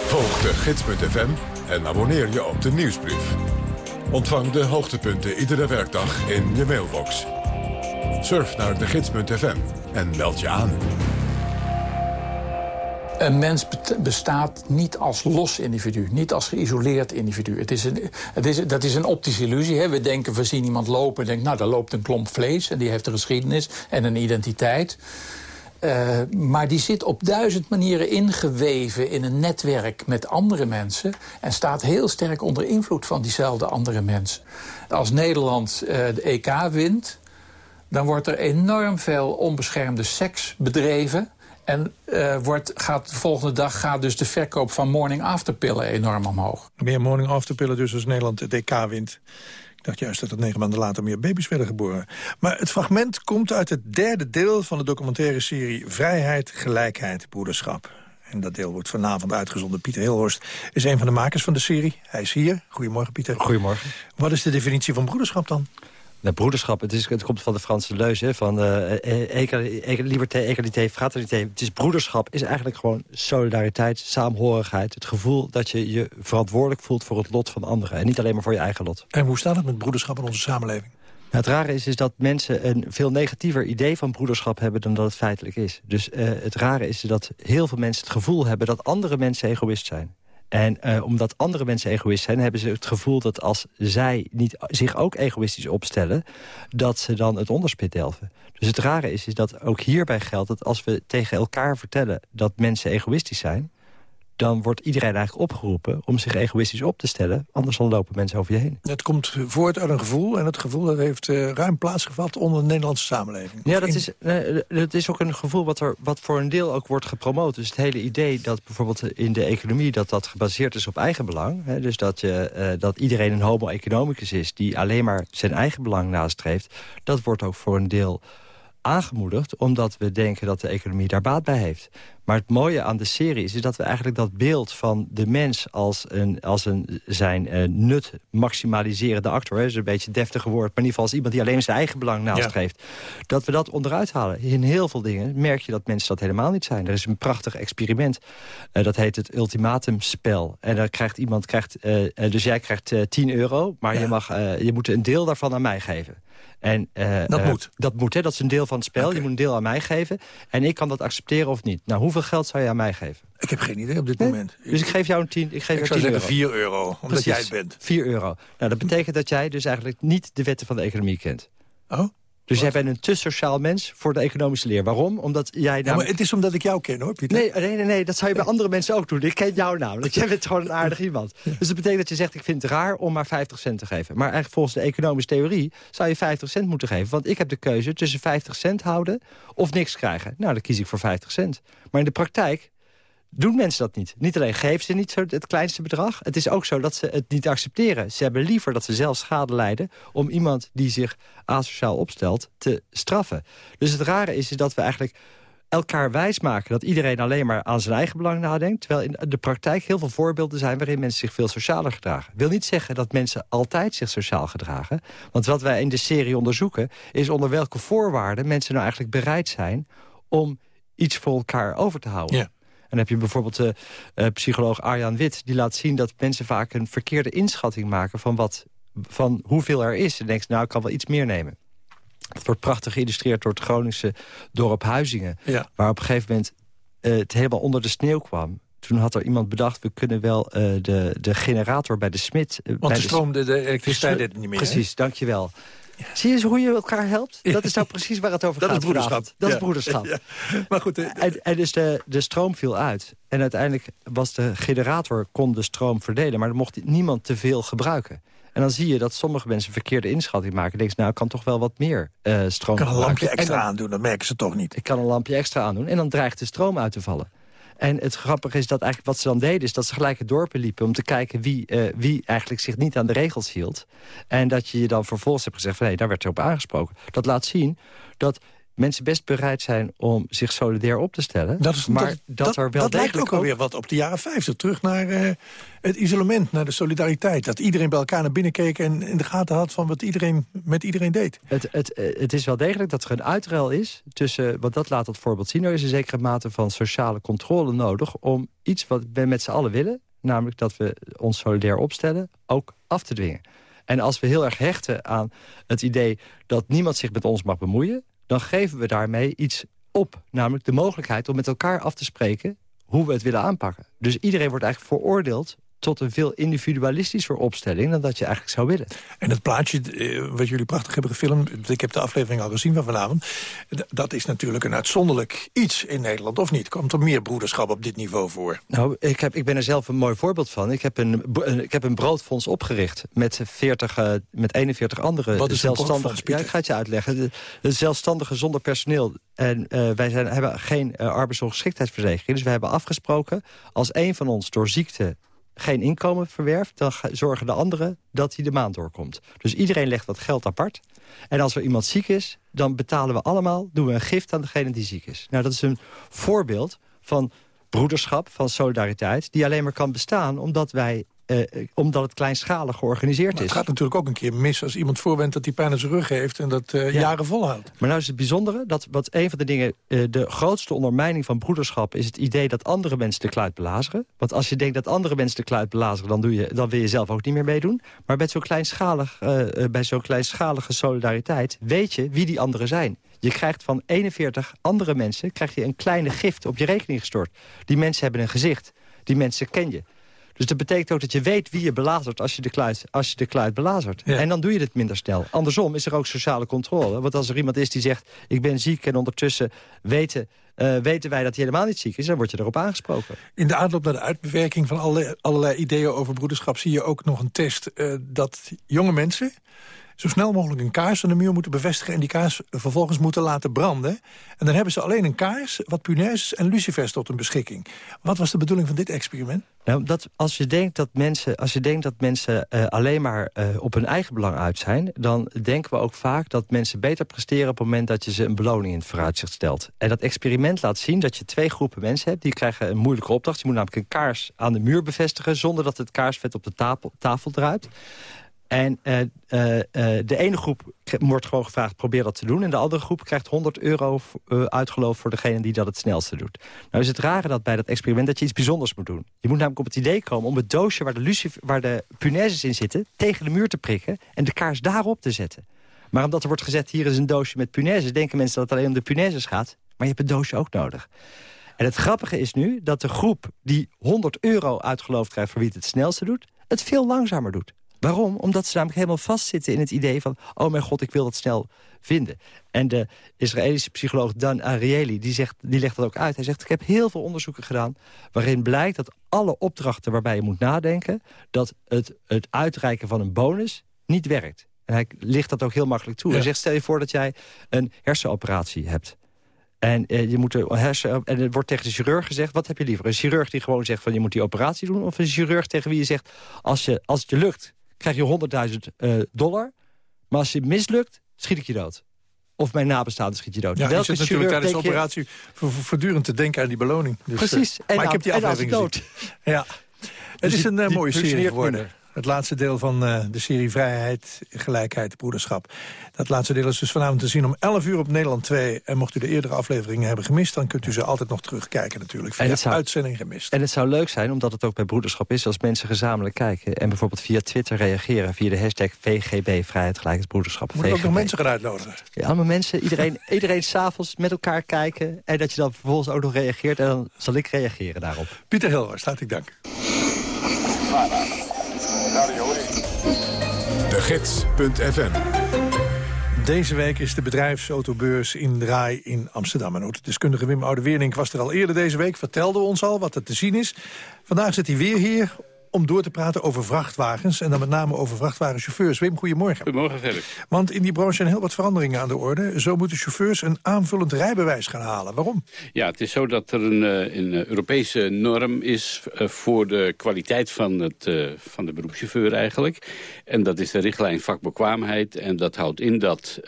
[SPEAKER 1] Volg de gids.fm en abonneer je op de nieuwsbrief. Ontvang de hoogtepunten iedere werkdag in je mailbox. Surf naar de gids.fm en meld je aan.
[SPEAKER 22] Een mens bestaat niet als los individu, niet als geïsoleerd individu. Het is een, het is, dat is een optische illusie. Hè? We denken, we zien iemand lopen en denken, nou, daar loopt een klomp vlees... en die heeft een geschiedenis en een identiteit. Eh, maar die zit op duizend manieren ingeweven in een netwerk met andere mensen... en staat heel sterk onder invloed van diezelfde andere mensen. Als Nederland eh, de EK wint, dan wordt er enorm veel onbeschermde seks bedreven... En eh, wordt, gaat, de volgende dag gaat dus de verkoop van morning after pillen enorm omhoog.
[SPEAKER 4] Meer morning after pillen dus als Nederland de DK wint. Ik dacht juist dat er negen maanden later meer baby's werden geboren. Maar het fragment komt uit het derde deel van de documentaire serie... Vrijheid, Gelijkheid, Broederschap. En dat deel wordt vanavond uitgezonden. Pieter Hilhorst is een van de makers van de serie. Hij is hier. Goedemorgen, Pieter.
[SPEAKER 19] Goedemorgen.
[SPEAKER 4] Wat is de definitie van broederschap dan?
[SPEAKER 19] Nou, broederschap, het, is, het komt van de Franse leus, hè, van egal- liberté, egalité, fraternité. Het is broederschap, is eigenlijk gewoon solidariteit, saamhorigheid. Het gevoel dat je je verantwoordelijk voelt voor het lot van anderen. En niet alleen maar voor je eigen lot.
[SPEAKER 4] En hoe staat het met broederschap in onze samenleving?
[SPEAKER 19] Nou, het rare is, is dat mensen een veel negatiever idee van broederschap hebben dan dat het feitelijk is. Dus het rare is dat heel veel mensen het gevoel hebben dat andere mensen egoïst zijn. En eh, omdat andere mensen egoïst zijn, hebben ze het gevoel dat als zij niet zich ook egoïstisch opstellen, dat ze dan het onderspit delven. Dus het rare is, is dat ook hierbij geldt dat als we tegen elkaar vertellen dat mensen egoïstisch zijn, dan wordt iedereen eigenlijk opgeroepen om zich egoïstisch op te stellen. Anders dan lopen mensen over je heen.
[SPEAKER 4] Het komt voort uit een gevoel. En het gevoel dat heeft eh, ruim plaatsgevat onder de Nederlandse samenleving.
[SPEAKER 19] Ja, dat
[SPEAKER 4] in-
[SPEAKER 19] is, dat is ook een gevoel wat, er, wat voor een deel ook wordt gepromoot. Dus het hele idee dat bijvoorbeeld in de economie... dat dat gebaseerd is op eigenbelang. Hè, dus dat, je, eh, dat iedereen een homo economicus is... die alleen maar zijn eigen belang nastreeft... dat wordt ook voor een deel aangemoedigd... omdat we denken dat de economie daar baat bij heeft. Maar het mooie aan de serie is, is dat we eigenlijk dat beeld van de mens... als, een, als een, zijn eh, nut maximaliserende actor... Hè, dat is een beetje deftige woord... maar in ieder geval als iemand die alleen zijn eigen belang nastreeft... dat we dat onderuit halen. In heel veel dingen merk je dat mensen dat helemaal niet zijn. Er is een prachtig experiment, eh, dat heet het ultimatumspel. En dan krijgt iemand, krijgt, eh, dus jij krijgt eh 10 euro... maar je, mag, je moet een deel daarvan aan mij geven. En, eh,
[SPEAKER 4] Dat
[SPEAKER 19] eh,
[SPEAKER 4] moet?
[SPEAKER 19] Dat moet, hè? dat is een deel van het spel. Je moet een deel aan mij geven. En ik kan dat accepteren of niet. Nou, hoeveel geld zou je aan mij geven?
[SPEAKER 4] Ik heb geen idee op dit moment.
[SPEAKER 19] Dus ik geef jou een 10 Ik, geef
[SPEAKER 4] Ik
[SPEAKER 19] jou
[SPEAKER 4] zou
[SPEAKER 19] 10
[SPEAKER 4] zeggen
[SPEAKER 19] euro.
[SPEAKER 4] 4 euro, omdat
[SPEAKER 19] Precies,
[SPEAKER 4] jij het bent.
[SPEAKER 19] 4 euro. Nou, dat betekent dat jij dus eigenlijk niet de wetten van de economie kent.
[SPEAKER 4] Oh?
[SPEAKER 19] Dus jij bent een te sociaal mens voor de economische leer. Waarom? Omdat jij
[SPEAKER 4] Ja,
[SPEAKER 19] namelijk...
[SPEAKER 4] maar het is omdat ik jou ken, hoor, Pieter.
[SPEAKER 19] Nee, nee, nee, nee, dat zou je bij andere mensen ook doen. Ik ken jou namelijk. Jij bent gewoon een aardig iemand. Dus dat betekent dat je zegt, ik vind het raar om maar 50 cent te geven. Maar eigenlijk volgens de economische theorie zou je 50 cent moeten geven. Want ik heb de keuze tussen 50 cent houden of niks krijgen. Nou, dan kies ik voor 50 cent. Maar in de praktijk doen mensen dat niet. Niet alleen geven ze niet het kleinste bedrag. Het is ook zo dat ze het niet accepteren. Ze hebben liever dat ze zelf schade lijden... om iemand die zich asociaal opstelt te straffen. Dus het rare is, is dat we eigenlijk elkaar wijsmaken... dat iedereen alleen maar aan zijn eigen belang nadenkt... terwijl in de praktijk heel veel voorbeelden zijn... waarin mensen zich veel socialer gedragen. wil niet zeggen dat mensen altijd zich sociaal gedragen. Want wat wij in de serie onderzoeken... is onder welke voorwaarden mensen nou eigenlijk bereid zijn... om iets voor elkaar over te houden.
[SPEAKER 4] Ja.
[SPEAKER 19] En dan heb je bijvoorbeeld de eh, psycholoog Arjan Wit... die laat zien dat mensen vaak een verkeerde inschatting maken... van, wat, van hoeveel er is. En denkt, nou, ik kan wel iets meer nemen. Dat wordt prachtig geïllustreerd door het Groningse dorp Huizingen.
[SPEAKER 4] Ja.
[SPEAKER 19] Waar op een gegeven moment eh, het helemaal onder de sneeuw kwam. toen had er iemand bedacht... we kunnen wel de, de generator bij de smid...
[SPEAKER 4] Want de stroom, de, de elektriciteit deed niet meer.
[SPEAKER 19] Precies, dankjewel. Zie je eens hoe je elkaar helpt? Dat is nou precies waar het over
[SPEAKER 4] dat
[SPEAKER 19] gaat.
[SPEAKER 4] Is broederschap.
[SPEAKER 19] Dat is broederschap.
[SPEAKER 4] Maar goed,
[SPEAKER 19] en, en, dus de, de stroom viel uit. En uiteindelijk was de generator kon de stroom verdelen... maar er mocht niemand te veel gebruiken. En dan zie je dat sommige mensen verkeerde inschatting maken. Denk nou, ik kan toch wel wat meer uh, stroom
[SPEAKER 4] Ik kan een lampje extra aandoen, dat merken ze toch niet.
[SPEAKER 19] Ik kan een lampje extra aandoen en dan dreigt de stroom uit te vallen. En het grappige is dat eigenlijk wat ze dan deden... is dat ze gelijk het dorpen liepen om te kijken wie, uh, wie eigenlijk zich niet aan de regels hield. En dat je je dan vervolgens hebt gezegd van... hé, daar werd er op aangesproken. Dat laat zien dat mensen best bereid zijn om zich solidair op te stellen.
[SPEAKER 4] Dat is,
[SPEAKER 19] maar
[SPEAKER 4] dat,
[SPEAKER 19] dat, er wel
[SPEAKER 4] dat
[SPEAKER 19] lijkt
[SPEAKER 4] ook alweer wat op de jaren 50. Terug naar uh, het isolement, naar de solidariteit. Dat iedereen bij elkaar naar binnen keek en in de gaten had... van wat iedereen met iedereen deed.
[SPEAKER 19] Het, het, het is wel degelijk dat er een uitruil is tussen... want dat laat het voorbeeld zien. Er is een zekere mate van sociale controle nodig... om iets wat we met z'n allen willen... namelijk dat we ons solidair opstellen, ook af te dwingen. En als we heel erg hechten aan het idee dat niemand zich met ons mag bemoeien dan geven we daarmee iets op. Namelijk de mogelijkheid om met elkaar af te spreken hoe we het willen aanpakken. Dus iedereen wordt eigenlijk veroordeeld tot een veel individualistischer opstelling... dan dat je eigenlijk zou willen.
[SPEAKER 4] En het plaatje eh, wat jullie prachtig hebben gefilmd... ik heb de aflevering al gezien van vanavond... dat is natuurlijk een uitzonderlijk iets in Nederland, of niet? Komt er meer broederschap op dit niveau voor?
[SPEAKER 19] Nou, ik, heb, ik ben er zelf een mooi voorbeeld van. Ik heb een, ik heb een broodfonds opgericht met, 40, uh, eh, met 41 andere
[SPEAKER 4] Wat is
[SPEAKER 19] zelfstandigen. Ja, ik ga het je uitleggen. De, de zelfstandigen zonder personeel. En uh, wij zijn, hebben geen uh, arbeidsongeschiktheidsverzekering. Dus we hebben afgesproken, als een van ons door ziekte geen inkomen verwerft... dan zorgen de anderen dat hij de maand doorkomt. Dus iedereen legt wat geld apart. En als er iemand ziek is, dan betalen we allemaal... doen we een gift aan degene die ziek is. Nou, dat is een voorbeeld van broederschap, van solidariteit... die alleen maar kan bestaan omdat wij uh, omdat het kleinschalig georganiseerd
[SPEAKER 4] maar
[SPEAKER 19] is.
[SPEAKER 4] Het gaat natuurlijk ook een keer mis als iemand voorwendt dat hij pijn aan zijn rug heeft... en dat uh, ja. jaren volhoudt.
[SPEAKER 19] Maar nou is het bijzondere dat wat een van de dingen... Uh, de grootste ondermijning van broederschap is het idee dat andere mensen de kluit belazeren. Want als je denkt dat andere mensen de kluit belazeren... dan, doe je, dan wil je zelf ook niet meer meedoen. Maar bij zo'n kleinschalig, bij zo'n kleinschalige solidariteit weet je wie die anderen zijn. Je krijgt van 41 andere mensen krijg je een kleine gift op je rekening gestort. Die mensen hebben een gezicht. Die mensen ken je. Dus dat betekent ook dat je weet wie je belazert als je de kluit, als je de kluit belazert. Ja. En dan doe je het minder snel. Andersom is er ook sociale controle. Want als er iemand is die zegt, ik ben ziek... en ondertussen weten, uh, weten wij dat hij helemaal niet ziek is... dan word je erop aangesproken.
[SPEAKER 4] In de aanloop naar de uitbewerking van alle, allerlei ideeën over broederschap... zie je ook nog een test uh, dat jonge mensen zo snel mogelijk een kaars aan de muur moeten bevestigen... en die kaars vervolgens moeten laten branden. En dan hebben ze alleen een kaars, wat punaises en lucifers tot hun beschikking. Wat was de bedoeling van dit experiment?
[SPEAKER 19] Nou, dat, als, je denkt dat mensen, als je denkt dat mensen uh, alleen maar uh, op hun eigen belang uit zijn... dan denken we ook vaak dat mensen beter presteren... op het moment dat je ze een beloning in het vooruitzicht stelt. En dat experiment laat zien dat je twee groepen mensen hebt... die krijgen een moeilijke opdracht. Je moet namelijk een kaars aan de muur bevestigen... zonder dat het kaarsvet op de tafel, tafel druipt. En uh, uh, uh, de ene groep wordt gewoon gevraagd, probeer dat te doen. En de andere groep krijgt 100 euro uitgeloofd voor degene die dat het snelste doet. Nou is het rare dat bij dat experiment dat je iets bijzonders moet doen. Je moet namelijk op het idee komen om het doosje waar de, lucif waar de punaises in zitten... tegen de muur te prikken en de kaars daarop te zetten. Maar omdat er wordt gezet, hier is een doosje met punaises... denken mensen dat het alleen om de punaises gaat. Maar je hebt het doosje ook nodig. En het grappige is nu dat de groep die 100 euro uitgeloofd krijgt... voor wie het het snelste doet, het veel langzamer doet. Waarom? Omdat ze namelijk helemaal vastzitten in het idee van... oh mijn god, ik wil dat snel vinden. En de Israëlische psycholoog Dan Ariely, die, zegt, die legt dat ook uit. Hij zegt, ik heb heel veel onderzoeken gedaan... waarin blijkt dat alle opdrachten waarbij je moet nadenken... dat het, het uitreiken van een bonus niet werkt. En hij ligt dat ook heel makkelijk toe. Ja. Hij zegt, stel je voor dat jij een hersenoperatie hebt... En, eh, je moet er hersen, en er wordt tegen de chirurg gezegd, wat heb je liever? Een chirurg die gewoon zegt van je moet die operatie doen... of een chirurg tegen wie je zegt, als, je, als het je lukt krijg je 100.000 uh, dollar. Maar als je mislukt, schiet ik je dood. Of mijn nabestaande schiet je dood.
[SPEAKER 4] Ja, Welke zit natuurlijk tijdens de operatie je... voortdurend te denken aan die beloning.
[SPEAKER 19] Dus, Precies.
[SPEAKER 4] Uh, maar en ik heb die aflevering gezien. Ja. Het
[SPEAKER 19] dus
[SPEAKER 4] is een uh, mooie serie geworden. Het laatste deel van uh, de serie Vrijheid, Gelijkheid, Broederschap. Dat laatste deel is dus vanavond te zien om 11 uur op Nederland 2. En mocht u de eerdere afleveringen hebben gemist... dan kunt u ze altijd nog terugkijken natuurlijk. Via zou, uitzending gemist.
[SPEAKER 19] En het zou leuk zijn, omdat het ook bij Broederschap is... als mensen gezamenlijk kijken en bijvoorbeeld via Twitter reageren... via de hashtag VGB, Vrijheid, Gelijkheid, Broederschap.
[SPEAKER 4] Moet ook nog mensen gaan uitnodigen?
[SPEAKER 19] Ja, allemaal mensen, iedereen, iedereen s'avonds met elkaar kijken... en dat je dan vervolgens ook nog reageert... en dan zal ik reageren daarop.
[SPEAKER 4] Pieter Hilhorst, hartelijk dank.
[SPEAKER 1] De Gids.fm
[SPEAKER 4] deze week is de bedrijfsautobeurs in Draai in Amsterdam. En deskundige Wim Oudeweernink was er al eerder deze week. Vertelde ons al wat er te zien is. Vandaag zit hij weer hier om door te praten over vrachtwagens. En dan met name over vrachtwagenchauffeurs. Wim, goedemorgen.
[SPEAKER 23] Goedemorgen, Felix.
[SPEAKER 4] Want in die branche zijn heel wat veranderingen aan de orde. Zo moeten chauffeurs een aanvullend rijbewijs gaan halen. Waarom?
[SPEAKER 23] Ja, het is zo dat er een, eh, een Europese norm is eh, voor de kwaliteit van, het, eh, van de beroepschauffeur eigenlijk. En dat is de richtlijn vakbekwaamheid. En dat houdt in dat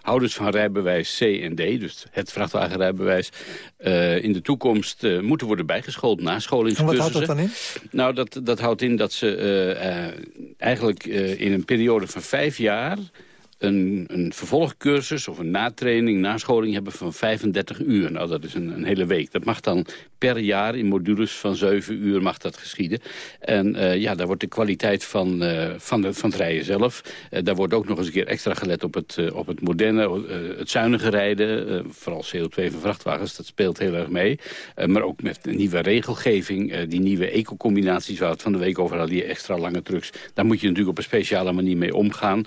[SPEAKER 23] houders van rijbewijs C en D, dus het vrachtwagenrijbewijs, in de toekomst moeten worden bijgeschoold, nascholingscursussen.
[SPEAKER 4] En wat houdt dat dan in?
[SPEAKER 23] Nou, dat, dat houdt in dat ze uh, uh, eigenlijk uh, in een periode van vijf jaar een, een vervolgcursus of een natraining, nascholing hebben van 35 uur. Nou, dat is een, een, hele week. Dat mag dan per jaar in modules van 7 uur mag dat geschieden. En uh, ja, daar wordt de kwaliteit van, uh, van, de, van het rijden zelf. Uh, daar wordt ook nog eens een keer extra gelet op het, op het moderne, het zuinige rijden. vooral CO2 van vrachtwagens, dat speelt heel erg mee. maar ook met een nieuwe regelgeving, die nieuwe eco-combinaties waar we het van de week over hadden, die extra lange trucks. Daar moet je natuurlijk op een speciale manier mee omgaan.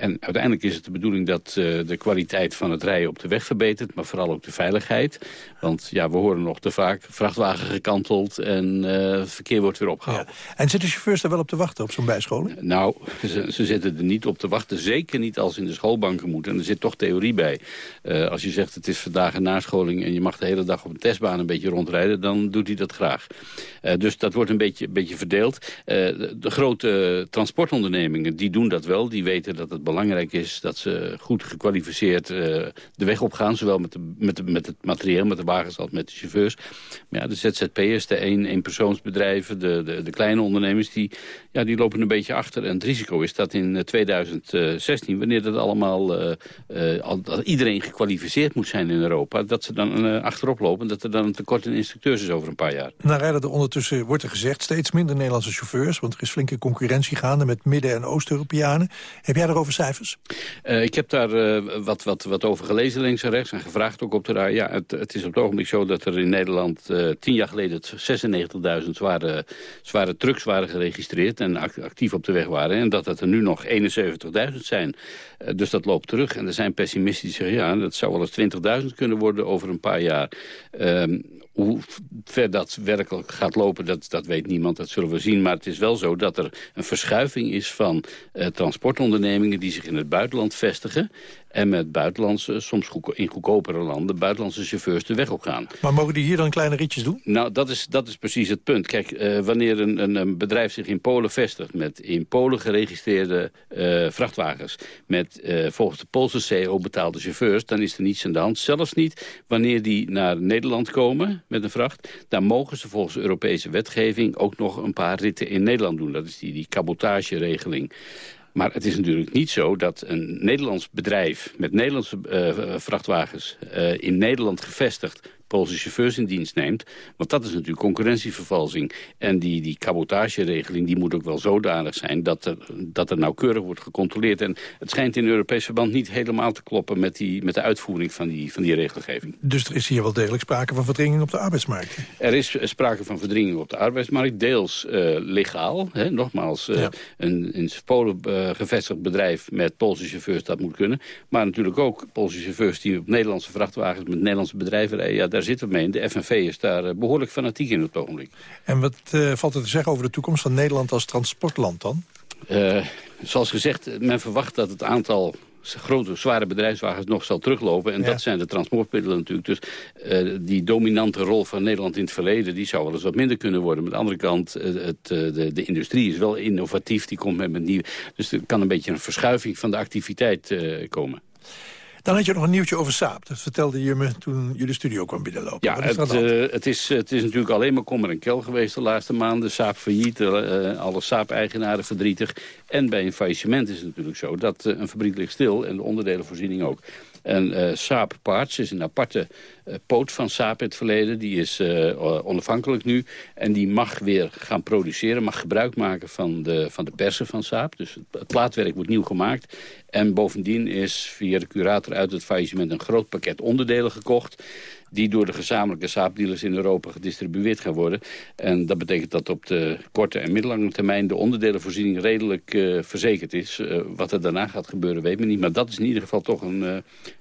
[SPEAKER 23] En uiteindelijk is het de bedoeling dat uh, de kwaliteit van het rijden op de weg verbetert... maar vooral ook de veiligheid. Want ja, we horen nog te vaak vrachtwagen gekanteld en uh, het verkeer wordt weer opgehouden.
[SPEAKER 4] Ja. En zitten chauffeurs daar wel op te wachten op zo'n bijscholing?
[SPEAKER 23] Nou, ze, ze, zitten er niet op te wachten. Zeker niet als in de schoolbanken moeten. En er zit toch theorie bij. Uh, als je zegt het is vandaag een nascholing... en je mag de hele dag op een testbaan een beetje rondrijden... dan doet hij dat graag. dus dat wordt een beetje, beetje verdeeld. De, de, grote transportondernemingen die doen dat wel. Die weten dat het belangrijk is dat ze goed gekwalificeerd uh, de weg opgaan. Zowel met, de, met, de, met het materieel, met de wagens als met de chauffeurs. Maar ja, de ZZP'ers, de een, eenpersoonsbedrijven, de, de, de kleine ondernemers... Die, ja, die lopen een beetje achter. En het risico is dat in 2016, wanneer dat allemaal... Uh, uh, al, dat iedereen gekwalificeerd moet zijn in Europa... dat ze dan achterop lopen, dat er dan een tekort in instructeurs is over een paar jaar.
[SPEAKER 4] Nou rijden er ondertussen, wordt er gezegd, steeds minder Nederlandse chauffeurs... want er is flinke concurrentie gaande met Midden- en Oost-Europeanen. Heb jij daarover cijfers?
[SPEAKER 23] Ik heb daar wat, wat, wat over gelezen links en rechts en gevraagd ook op de rij. Ja, het, het is op het ogenblik zo dat er in Nederland tien jaar geleden 96.000 zware, zware trucks waren geregistreerd en actief op de weg waren. En dat het er nu nog 71.000 zijn. dus dat loopt terug. En er zijn pessimisten die zeggen, ja, dat zou wel eens 20.000 kunnen worden over een paar jaar. Ehm, hoe ver dat werkelijk gaat lopen, dat, dat weet niemand. Dat zullen we zien. Maar het is wel zo dat er een verschuiving is van uh, transportondernemingen... die zich in het buitenland vestigen en met buitenlandse, soms in goedkopere landen... buitenlandse chauffeurs de weg op gaan.
[SPEAKER 4] Maar mogen die hier dan kleine ritjes doen?
[SPEAKER 23] Nou, dat is, dat is precies het punt. Kijk, uh, wanneer een, een, een, bedrijf zich in Polen vestigt... met in Polen geregistreerde uh, vrachtwagens... met uh, volgens de Poolse CO betaalde chauffeurs... dan is er niets aan de hand. Zelfs niet wanneer die naar Nederland komen met een vracht... dan mogen ze volgens Europese wetgeving... ook nog een paar ritten in Nederland doen. Dat is die, die cabotageregeling. Maar het is natuurlijk niet zo dat een Nederlands bedrijf... met Nederlandse uh, vrachtwagens uh, in Nederland gevestigd Poolse chauffeurs in dienst neemt. Want dat is natuurlijk concurrentievervalsing. En die, die cabotageregeling die moet ook wel zodanig zijn... Dat er, dat er nauwkeurig wordt gecontroleerd. En het schijnt in Europees verband niet helemaal te kloppen... met, die, met de uitvoering van die, van die regelgeving.
[SPEAKER 4] Dus er is hier wel degelijk sprake van verdringing op de arbeidsmarkt?
[SPEAKER 23] Er is sprake van verdringing op de arbeidsmarkt. Deels uh, legaal. Hè, nogmaals, uh, ja. een in Polen uh, gevestigd bedrijf met Poolse chauffeurs dat moet kunnen. Maar natuurlijk ook Poolse chauffeurs die op Nederlandse vrachtwagens... met Nederlandse bedrijven rijden. Ja, daar zitten we mee. De FNV is daar uh, behoorlijk fanatiek in op het ogenblik.
[SPEAKER 4] En wat uh, valt er te zeggen over de toekomst van Nederland als transportland dan?
[SPEAKER 23] Uh, zoals gezegd, men verwacht dat het aantal grote, zware bedrijfswagens nog zal teruglopen. En ja. dat zijn de transportmiddelen natuurlijk. Dus uh, die dominante rol van Nederland in het verleden... die zou wel eens wat minder kunnen worden. Met de andere kant, uh, het, de, de industrie is wel innovatief. Die komt met, met nieuwe... Dus er kan een beetje een verschuiving van de activiteit komen.
[SPEAKER 4] Dan had je nog een nieuwtje over Saab. Dat vertelde je me toen je de studio kwam binnenlopen.
[SPEAKER 23] Ja, het, uh, het, is, het is natuurlijk alleen maar kommer en kel geweest de laatste maanden. Saab failliet, uh, alle Saab-eigenaren verdrietig. En bij een faillissement is het natuurlijk zo dat uh, een fabriek ligt stil... en de onderdelenvoorziening ook. En uh, Saab Parts is een aparte uh, poot van Saab in het verleden. Die is uh, onafhankelijk nu. En die mag weer gaan produceren, mag gebruik maken van de, van de persen van Saab. Dus het, het plaatwerk wordt nieuw gemaakt. En bovendien is via de curator uit het faillissement een groot pakket onderdelen gekocht die door de gezamenlijke saapdealers in Europa gedistribueerd gaan worden. En dat betekent dat op de korte en middellange termijn de onderdelenvoorziening redelijk uh, verzekerd is. Uh, wat er daarna gaat gebeuren weet men niet, maar dat is in ieder geval toch een, uh,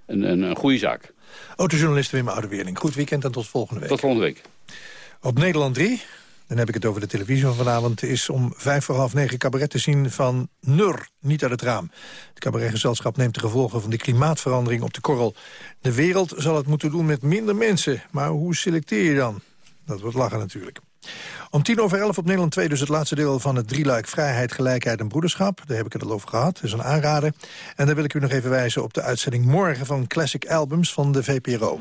[SPEAKER 23] een, een, een goede zaak.
[SPEAKER 4] Autojournalist Wim Oudewering. Goed weekend en tot volgende week.
[SPEAKER 23] Tot volgende week.
[SPEAKER 4] Op Nederland 3 dan heb ik het over de televisie van vanavond... is om vijf voor half negen cabaret te zien van Nur, niet uit het raam. Het cabaretgezelschap neemt de gevolgen van de klimaatverandering op de korrel. De wereld zal het moeten doen met minder mensen. Maar hoe selecteer je dan? Dat wordt lachen natuurlijk. Om tien over elf op Nederland 2 dus het laatste deel van het drieluik Vrijheid, Gelijkheid en Broederschap. Daar heb ik het al over gehad, is een aanrader. En dan wil ik u nog even wijzen op de uitzending morgen van Classic Albums van de VPRO.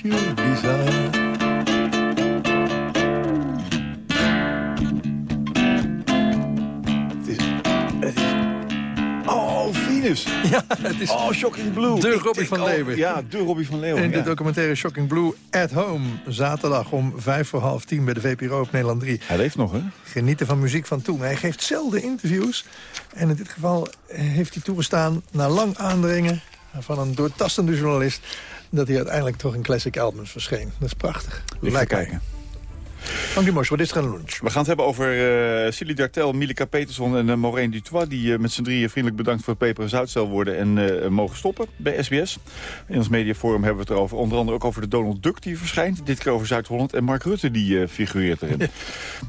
[SPEAKER 24] You. Het is, het is... Oh, Venus.
[SPEAKER 4] Ja, het is...
[SPEAKER 24] Oh, Shocking Blue.
[SPEAKER 4] De Robbie van Leeuwen.
[SPEAKER 24] Ja, de Robbie van Leeuwen.
[SPEAKER 4] In
[SPEAKER 24] ja.
[SPEAKER 4] de documentaire Shocking Blue at Home. Zaterdag om vijf voor half tien bij de VPRO op Nederland 3.
[SPEAKER 24] Hij leeft nog, hè?
[SPEAKER 4] Genieten van muziek van toen. Hij geeft zelden interviews. En in dit geval heeft hij toegestaan na lang aandringen van een doortastende journalist... dat hij uiteindelijk toch een classic album verscheen. Dat is prachtig.
[SPEAKER 24] Lekker kijken.
[SPEAKER 4] Frank Dumos, wat is er aan lunch?
[SPEAKER 24] We gaan het hebben over uh, Silly Dartel, Milika Peterson en uh, Maureen Dutois... die uh, met z'n drieën vriendelijk bedankt voor het peper- en zoutstel worden... en mogen stoppen bij SBS. In ons mediaforum hebben we het erover. Onder andere ook over de Donald Duck die verschijnt. Dit keer over Zuid-Holland. En Mark Rutte die figureert erin.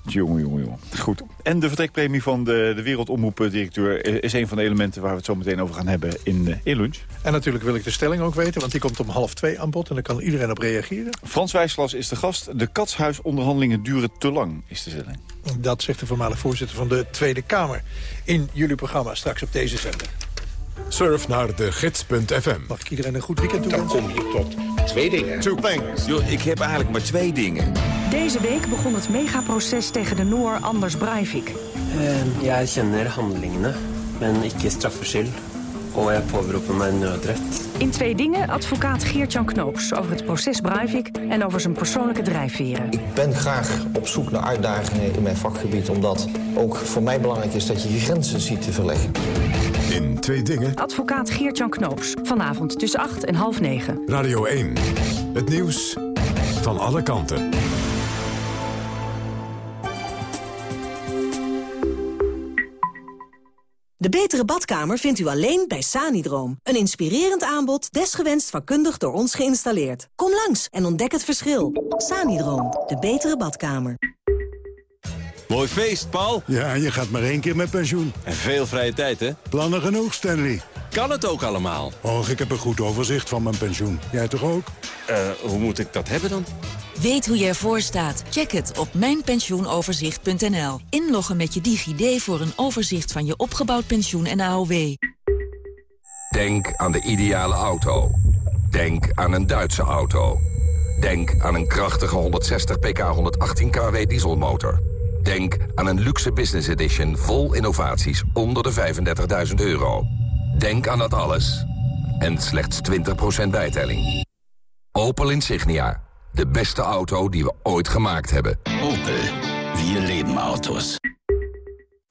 [SPEAKER 24] jongen, jongen, jongen. Goed. En de vertrekpremie van de, de wereldomroepdirecteur... is een van de elementen waar we het zo meteen over gaan hebben in, in lunch.
[SPEAKER 4] En natuurlijk wil ik de stelling ook weten... want die komt om half twee aan bod en daar kan iedereen op reageren.
[SPEAKER 24] Frans Wijsglas is de gast. De katshuisonderhandeling duren te lang, is de stelling.
[SPEAKER 4] Dat zegt de voormalig voorzitter van de Tweede Kamer... in jullie programma straks op deze zender.
[SPEAKER 1] Surf naar de gids.fm.
[SPEAKER 4] Mag ik iedereen een goed weekend toewensen?
[SPEAKER 25] Dan kom je tot twee dingen.
[SPEAKER 1] Two things.
[SPEAKER 25] Yo, ik heb eigenlijk maar twee dingen.
[SPEAKER 26] Deze week begon het megaproces tegen de Noor Anders Breivik.
[SPEAKER 27] Uh, jeg kjenner handlingene, men ikke strafferskyld. Og jeg påberoper meg nødrett.
[SPEAKER 26] In twee dingen advocaat Geert-Jan Knoops over het proces Breivik en over zijn persoonlijke drijfveren.
[SPEAKER 28] Ik ben graag op zoek naar uitdagingen in mijn vakgebied, omdat ook voor mij belangrijk is dat je je grenzen ziet te verleggen.
[SPEAKER 1] In twee dingen.
[SPEAKER 26] Advocaat Geert-Jan Knoops, vanavond tussen 8 en half 9.
[SPEAKER 1] Radio 1, het nieuws van alle kanten.
[SPEAKER 29] De betere badkamer vindt u alleen bij Sanidroom. Een inspirerend aanbod, desgewenst vakkundig door ons geïnstalleerd. Kom langs en ontdek het verschil. Sanidroom, de betere badkamer.
[SPEAKER 30] Mooi feest, Paul.
[SPEAKER 31] Ja, je gaat maar één keer met pensioen.
[SPEAKER 30] En veel vrije tijd, hè?
[SPEAKER 31] Plannen genoeg, Stanley.
[SPEAKER 30] Kan het ook allemaal?
[SPEAKER 31] Och, ik heb een goed overzicht van mijn pensioen. Jij toch ook?
[SPEAKER 30] Eh, uh, hoe moet ik dat hebben dan?
[SPEAKER 32] Weet hoe je ervoor staat? Check het op mijnpensioenoverzicht.nl. Inloggen met je DigiD voor een overzicht van je opgebouwd pensioen en AOW.
[SPEAKER 33] Denk aan de ideale auto. Denk aan een Duitse auto. Denk aan een krachtige 160 pk 118 kW dieselmotor. Denk aan een luxe business edition vol innovaties onder de 35.000 euro. Denk aan dat alles. En slechts 20% bijtelling. Opel Insignia. De beste auto die we ooit gemaakt hebben.
[SPEAKER 34] Opel. Wir leben auto's.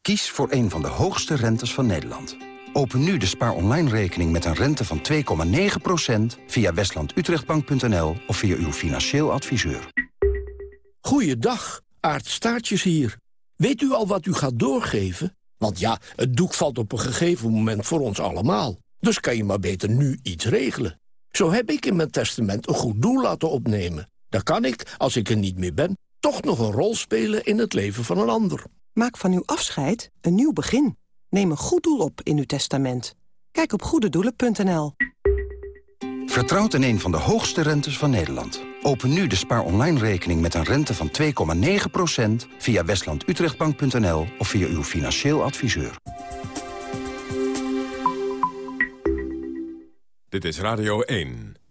[SPEAKER 35] Kies voor een van de hoogste rentes van Nederland. Open nu de spaar online rekening met een rente van 2,9% via westlandutrechtbank.nl of via uw financieel adviseur.
[SPEAKER 36] Goeiedag, Aart Staartjes hier. Weet u al wat u gaat doorgeven? Want ja, het doek valt op een gegeven moment voor ons allemaal. Dus kan je maar beter nu iets regelen. Zo heb ik in mijn testament een goed doel laten opnemen. Daar kan ik, als ik er niet meer ben, toch nog een rol spelen in het leven van een ander.
[SPEAKER 29] Maak van uw afscheid een nieuw begin. Neem een goed doel op in uw testament. Kijk op goededoelen.nl.
[SPEAKER 35] Vertrouwt in een van de hoogste rentes van Nederland. Open nu de spaar online rekening met een rente van 2,9% via westlandutrechtbank.nl of via uw financieel adviseur.
[SPEAKER 1] Dit is Radio 1.